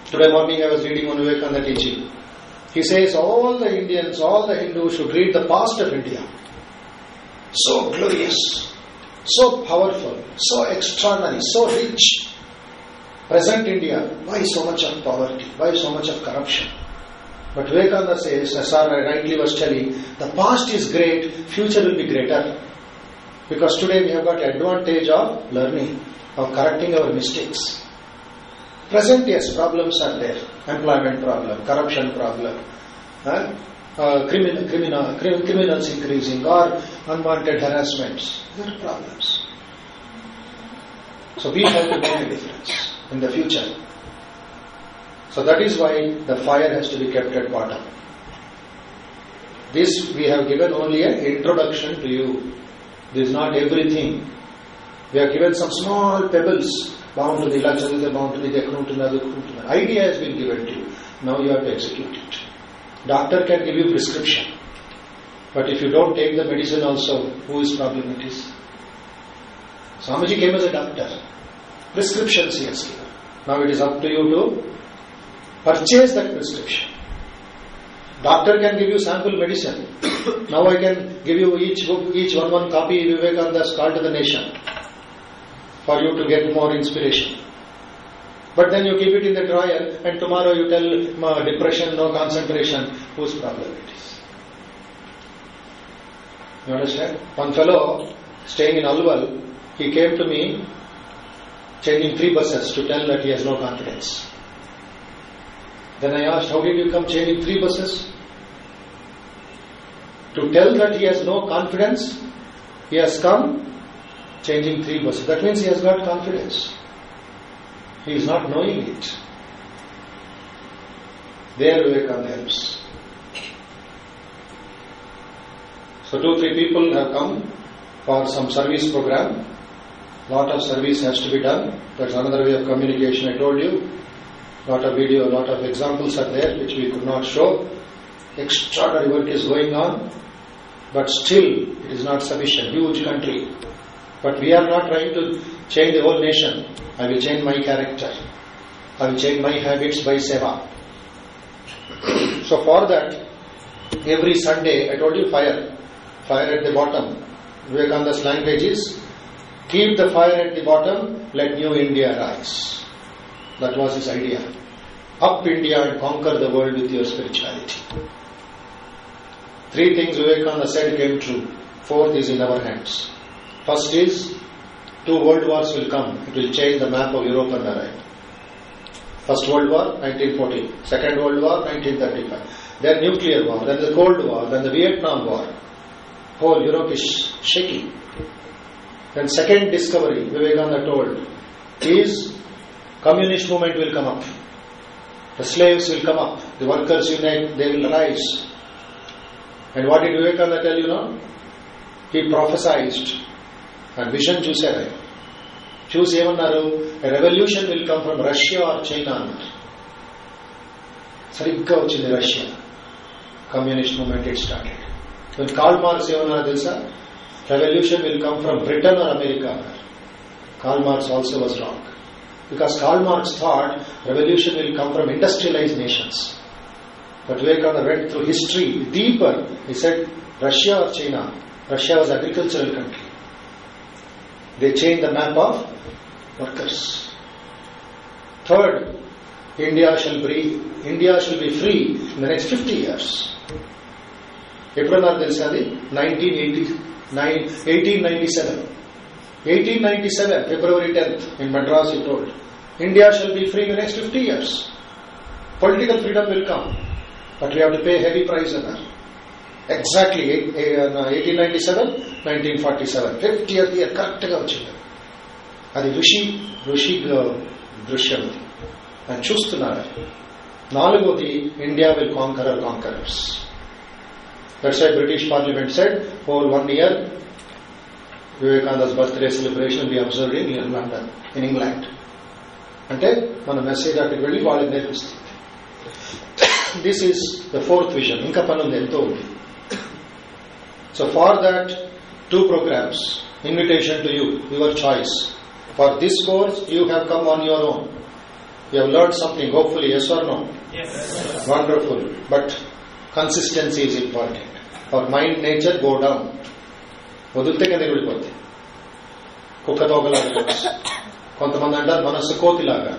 Today morning I was reading on Vivekananda teaching. He says all the Indians, all the Hindus should read the past of India. So glorious, so powerful, so extraordinary, so rich. Present India, why so much of poverty? Why so much of corruption? But Vivekananda says, as I rightly was telling, the past is great, future will be greater. Because today we have got advantage of learning, of correcting our mistakes. Present, yes, problems are there. Employment problem, corruption problem, huh? uh, criminal, criminal, crim- criminals increasing or unwanted harassments. There are problems. So we have to make a difference in the future. So that is why the fire has to be kept at bottom. This we have given only an introduction to you. This is not everything. We are given some small pebbles bound to the Lakshadita, bound to the Jagnutana, Jagnutana. Idea has been given to you. Now you have to execute it. Doctor can give you prescription. But if you don't take the medicine also, whose problem it is? Swamiji came as a doctor. Prescriptions he has given. Now it is up to you to purchase that prescription. Doctor can give you sample medicine. now I can give you each book each one one copy vivekananda's call to the nation for you to get more inspiration. But then you keep it in the drawer and tomorrow you tell uh, depression, no concentration, whose problem it is. You understand? One fellow staying in Alwal, he came to me changing three buses to tell that he has no confidence. Then I asked, how did you come changing three buses? To tell that he has no confidence, he has come changing three buses. That means he has got confidence. He is not knowing it. There Vivekananda helps. So two, three people have come for some service program. Lot of service has to be done. That's another way of communication I told you. Lot of video, lot of examples are there which we could not show. Extraordinary work is going on, but still it is not sufficient. Huge country. But we are not trying to change the whole nation. I will change my character. I will change my habits by seva. so for that, every Sunday, I told you fire. Fire at the bottom. Vivekananda's language is, keep the fire at the bottom, let new India rise. That was his idea. Up India and conquer the world with your spirituality. Three things Vivekananda said came true. Fourth is in our hands. First is, two world wars will come. It will change the map of Europe and America. First World War, 1914. Second World War, 1935. Then nuclear war, then the Cold War, then the Vietnam War. Whole Europe is shaking. Then second discovery, Vivekananda told, is communist movement will come up. The slaves will come up. The workers unite, they will rise. And what did Vivekananda tell you no he prophesized and vision చూశారు ఆయన చూసి ఏమన్నారు? Revolution will come from Russia or China అన్నారు సరిగ్గా వచ్చింది Russia. Communist movement it started Karl Marx ఏమన్నారో తెలుసా? Revolution will come from Britain or America అన్నారు Karl Marx also was wrong because Karl Marx thought revolution will come from industrialize nations But Vivekananda went through history deeper. He said Russia or China. Russia was agricultural country. They changed the map of workers. Third, India shall be India shall be free in the next 50 years. ఎప్పుడన్నారు తెలుసా అది nineteen eighty nine eighteen ninety seven eighteen ninety seven February tenth in Madras he told India shall be free in next fifty years political freedom will come but we have to pay heavy price అన్నారు exactly eighteen ninety seven nineteen forty seven fifth year కరెక్ట్గా వచ్చింది. అది ఋషి ఋషి దృశ్యం అది. అని చూస్తున్నారు. నాలుగోది India will conqueror conquerors that's why British parliament said for one year Vivekananda's birthday celebration be observe in London in England అంటే మన మెసేజ్ అక్కడికి వెళ్ళి వాళ్ళకి నేర్పిస్తుంది this is the fourth vision ఇంకా పని ఉంది ఎంతో ఉంది. So for that two programs invitation to you your choice for this course you have come on your own you have learn something hopefully yes or no wonderful but consistency is important our mind nature go down వదిలితే కింద వెళ్ళిపోద్ది. కుక్క తోకలాగా కొంతమంది అంటారు మనస్సు కోతిలాగా.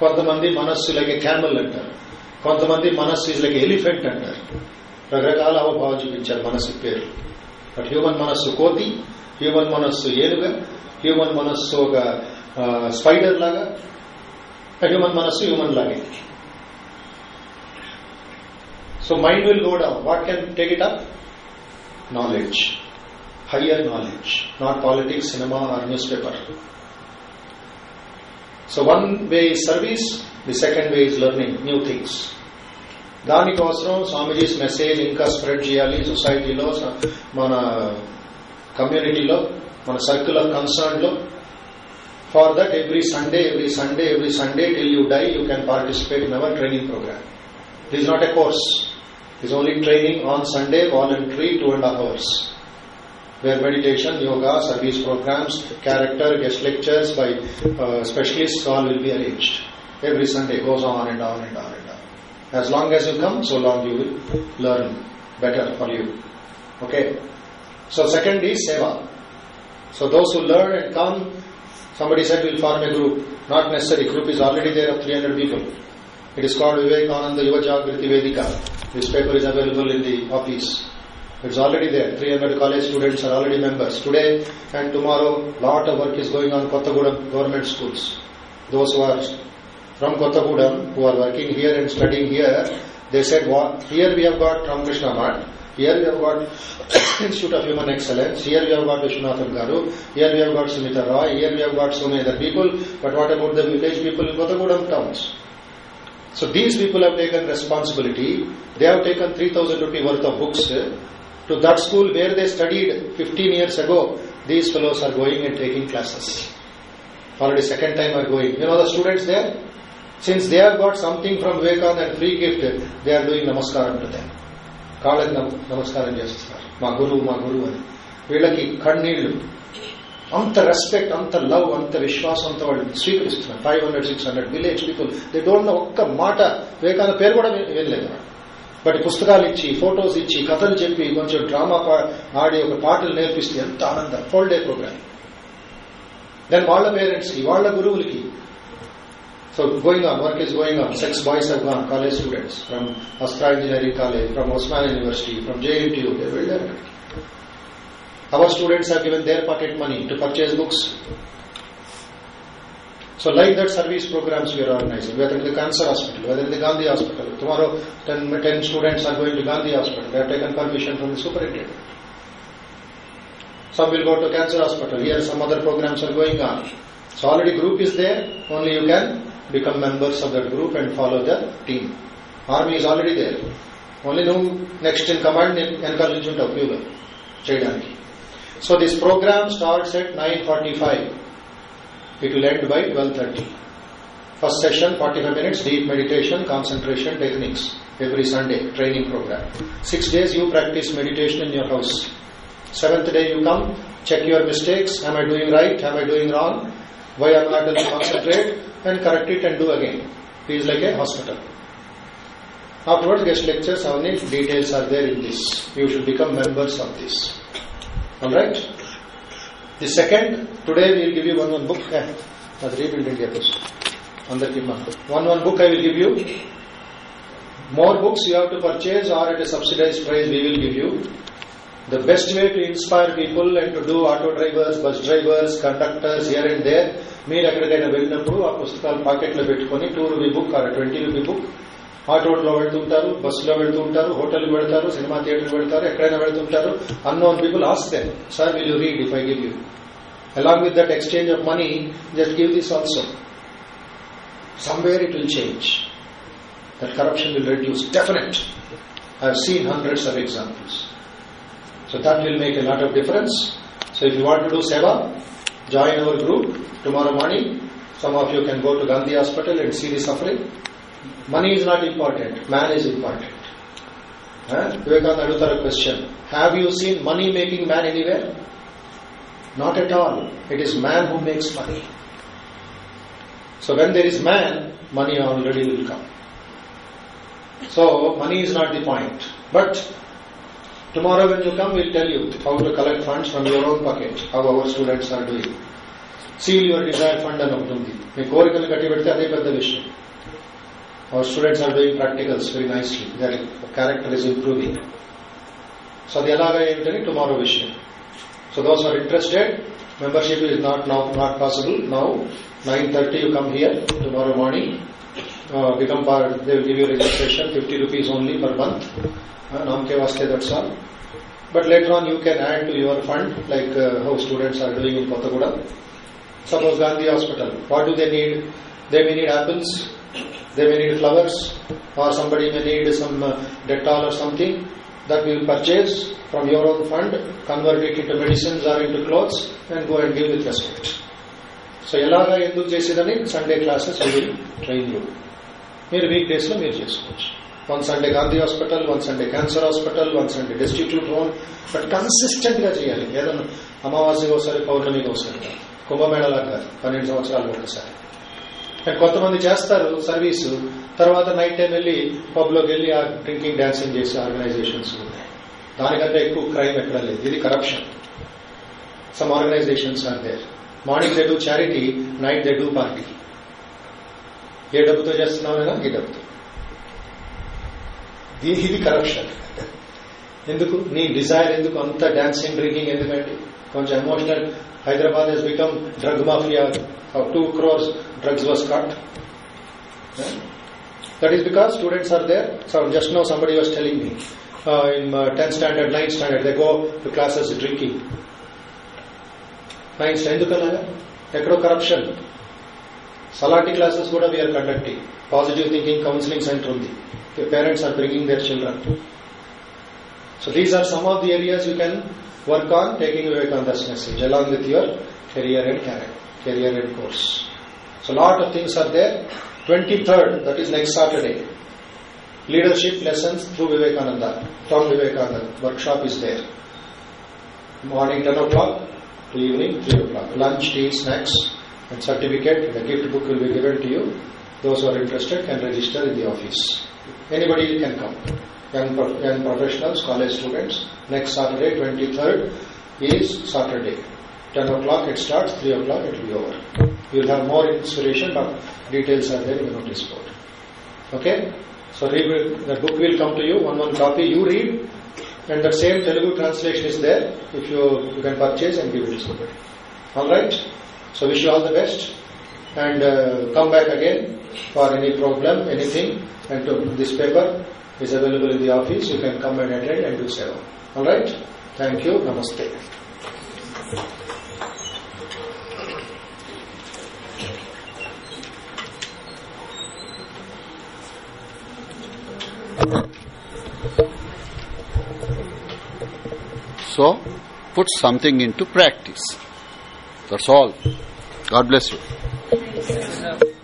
కొంతమంది మనస్సు like camel అంటారు. కొంతమంది మనస్సు ఇస్ లైక్ ఎలిఫెంట్ అంటారు. రకరకాల అవభావం చూపించారు మనస్సు పేరు. బట్ హ్యూమన్ మనస్సు కోతి హ్యూమన్ మనస్సు ఏనుగా హ్యూమన్ మనస్సు ఒక స్పైడర్ లాగా హ్యూమన్ మనస్సు హ్యూమన్ లాగే. So mind will go down what can take it up knowledge higher knowledge not politics cinema or newspaper So one way is service, the second way is learning new things. దానికోసం స్వామిజీస్ message ఇంకా spread చేయాలి సొసైటీలో స- మన కమ్యూనిటీలో మన circle of concern లో far that every Sunday every Sunday every Sunday till you die you can participate in our training programme it is not a course it is only training on Sunday voluntary two and half hours where meditation, yoga, service programs, character, guest lectures by uh, specialists all will be arranged. Every Sunday goes on and on and on and on. As long as you come, so long you will learn better for you. Okay. So second is seva. So those who learn and come, somebody said we'll form a group. Not necessary. Group is already there of 300 people. It is called Vivekananda Yuva Jagriti Vedika. This paper is available in the office. It's already there. 300 college students are already members. Today and tomorrow, lot of work is going on Kottagudam government schools. Those who are from Kottagudam, who are working here and studying here, they said, what? here we have got Ramakrishna mart here we have got Institute of Human Excellence, here we have got Vishwanathan Garu, here we have got Sumita Roy, here we have got so many other people, but what about the village people in Kottagudam towns? So these people have taken responsibility. They have taken 3000 rupee worth of books to that school where they studied 15 years ago. These fellows are going and taking classes. Already second time are going. You know the students there? Since they have got something from Vivekananda and free gift, they are doing namaskaram to them. కాళ్ళకి నమ- నమస్కారం చేస్తున్నారు మా గురువు మా గురువు అని వీళ్ళకి కన్నీళ్ళు అంత రెస్పెక్ట్ అంత లవ్ అంత విశ్వాసంతో వాళ్ళు స్వీకరిస్తున్నారు five hundred six hundred village people they don't know ఒక్క మాట వివేకానంద పేరు కూడా వినలేదు వాటి పుస్తకాలు ఇచ్చి ఫోటోస్ ఇచ్చి కథలు చెప్పి కొంచెం డ్రామా పా- ఆడి ఒక పాటలు నేర్పిస్తే ఎంత ఆనందం. ఫోల్ డే ప్రోగ్రామ్ దెన్ వాళ్ళ పేరెంట్స్కి వాళ్ళ గురువులకి. So going on work is going on six boys have gone college students from Astra engineering college from Osman university from JNTU వెళ్ళారు our students have given their pocket money to purchase books So like that service programs we are organizing, whether in the cancer hospital, whether in the Gandhi hospital. Tomorrow 10, 10 students are going to Gandhi hospital. They have taken permission from the superintendent. Some will go to cancer hospital. Here some other programs are going on. So already group is there. Only you can become members of that group and follow the team. Army is already there. Only నువ్వు next in command వెనకాల నుంచి ఉంటావు ఫ్యూలో చేయడానికి so this programme starts at nine forty five It will end by 12.30. First session, 45 minutes, deep meditation, concentration techniques. Every Sunday, training program. Six days you practice meditation in your house. Seventh day you come, check your mistakes. Am I doing right? Am I doing wrong? Why am I not able to concentrate? And correct it and do again. It is like a hospital. Afterwards, guest lectures, how many details are there in this? You should become members of this. Alright? the second today we will give you one one book eh, అది rebuild india first అందరికి one one book i will give you more books you have to purchase or at a subsidized price we will give you the best way to inspire people and to do auto drivers bus drivers conductors here and there మీరు ఎక్కడికైనా వెళ్ళినప్పుడు ఆ పుస్తకాలు పాకెట్లో పెట్టుకొని two rupee book or twenty rupee book ఆటోలో వెళ్తుంటారు బస్సులో వెళ్తూ ఉంటారు హోటల్కి వెళ్తారు సినిమా థియేటర్కి వెళ్తారు ఎక్కడైనా వెళ్తుంటారు unknown people ask then sir will you read if I give you along with that exchange of money just give this also somewhere it will change that corruption will reduce definite i have seen hundreds of examples so that will make a lot of difference so if you want to do seva join our group tomorrow morning some of you can go to gandhi hospital and see the suffering money is not important man is important huh? vivekananda adutar question have you seen money making man anywhere not at all. It is man who makes money. So when there is man, money already will come. So money is not the point. But tomorrow when you come, we'll tell you how to collect funds from your own pocket, how our students are doing. Seal your desired fund అని ఒకటి ఉంది మీ కోరికలు కట్టి పెడితే అదే పెద్ద విషయం our students are doing practicals very nicely. Their character is improving. So the LRI entry tomorrow vision. So those who are interested, membership is not now not possible now. 9:30 you come here tomorrow morning. Uh, become part. They will give you registration. 50 rupees only per month. Uh, Namke vaste that's all. But later on you can add to your fund like uh, how students are doing in Kotaguda. Suppose Gandhi Hospital. What do they need? They may need apples. They may need flowers, or somebody may need some Dettol or something that we will purchase from your own fund, convert it into medicines or into clothes, and go and give with respect. So ఎలాగా ఎందుకు చేసేదని Sunday classes will train you మీరు week డేస్లో మీరు చేసుకోవచ్చు one Sunday Gandhi hospital one Sunday cancer hospital one Sunday destitute home but కన్సిస్టెంట్గా చేయాలి ఏదన్నా అమావాస్యకి ఒకసారి పౌర్ణమికి ఒకసారి కుంభమేళలా కాదు పన్నెండు సంవత్సరాలు ఒకసారి అండ్ కొంతమంది చేస్తారు సర్వీస్. తర్వాత నైట్ టైం వెళ్ళి పబ్లోకి వెళ్ళి ఆ డ్రింకింగ్ డాన్సింగ్ చేసే ఆర్గనైజేషన్స్ ఉన్నాయి దానికంటే ఎక్కువ క్రైమ్ ఎక్కడ లేదు. ఇది corruption. Some organisations are there morning they do charity night they do party ఏ డబ్బుతో చేస్తున్నామైనా ఈ డబ్బుతో. ఇది కరప్షన్. ఎందుకు? నీ డిజైర్ ఎందుకు? అంత డాన్సింగ్ డ్రింకింగ్ ఎందుకండి కొంచెం emotional Hyderabad Hess become drug mafia two crores drugs was cut That is because students are there. So just now somebody was telling me, uh, in uh, 10th standard, 9th standard, they go to classes drinking. 9th ఎందుకలాగా ఎక్కడో corruption సలాటి classes కూడా we are conducting positive thinking counselling centre ఉంది parents are bringing their children so these are some of the areas you can work on taking away consciousness along with your career and career, career and course. So lot of things are there. 23rd, that is next Saturday. Leadership lessons through Vivekananda, from Vivekananda. Workshop is there. Morning 10 o'clock to evening 3 o'clock. Lunch, tea, snacks and certificate, the gift book will be given to you. Those who are interested can register in the office. Anybody can come. Young, young professionals, college students. Next Saturday, 23rd, is Saturday. 10 o'clock it starts, 3 o'clock it will be over. You will have more inspiration, but details are there in the notice board. Okay? So read, the book will come to you, one one copy, you read, and the same Telugu translation is there. If you, you can purchase and give it to somebody. Alright? So wish you all the best and uh, come back again for any problem, anything, and to, this paper is available in the office. You can come and attend and do seva. Alright? Thank you. Namaste. So, put something into practice. That's all. God bless you.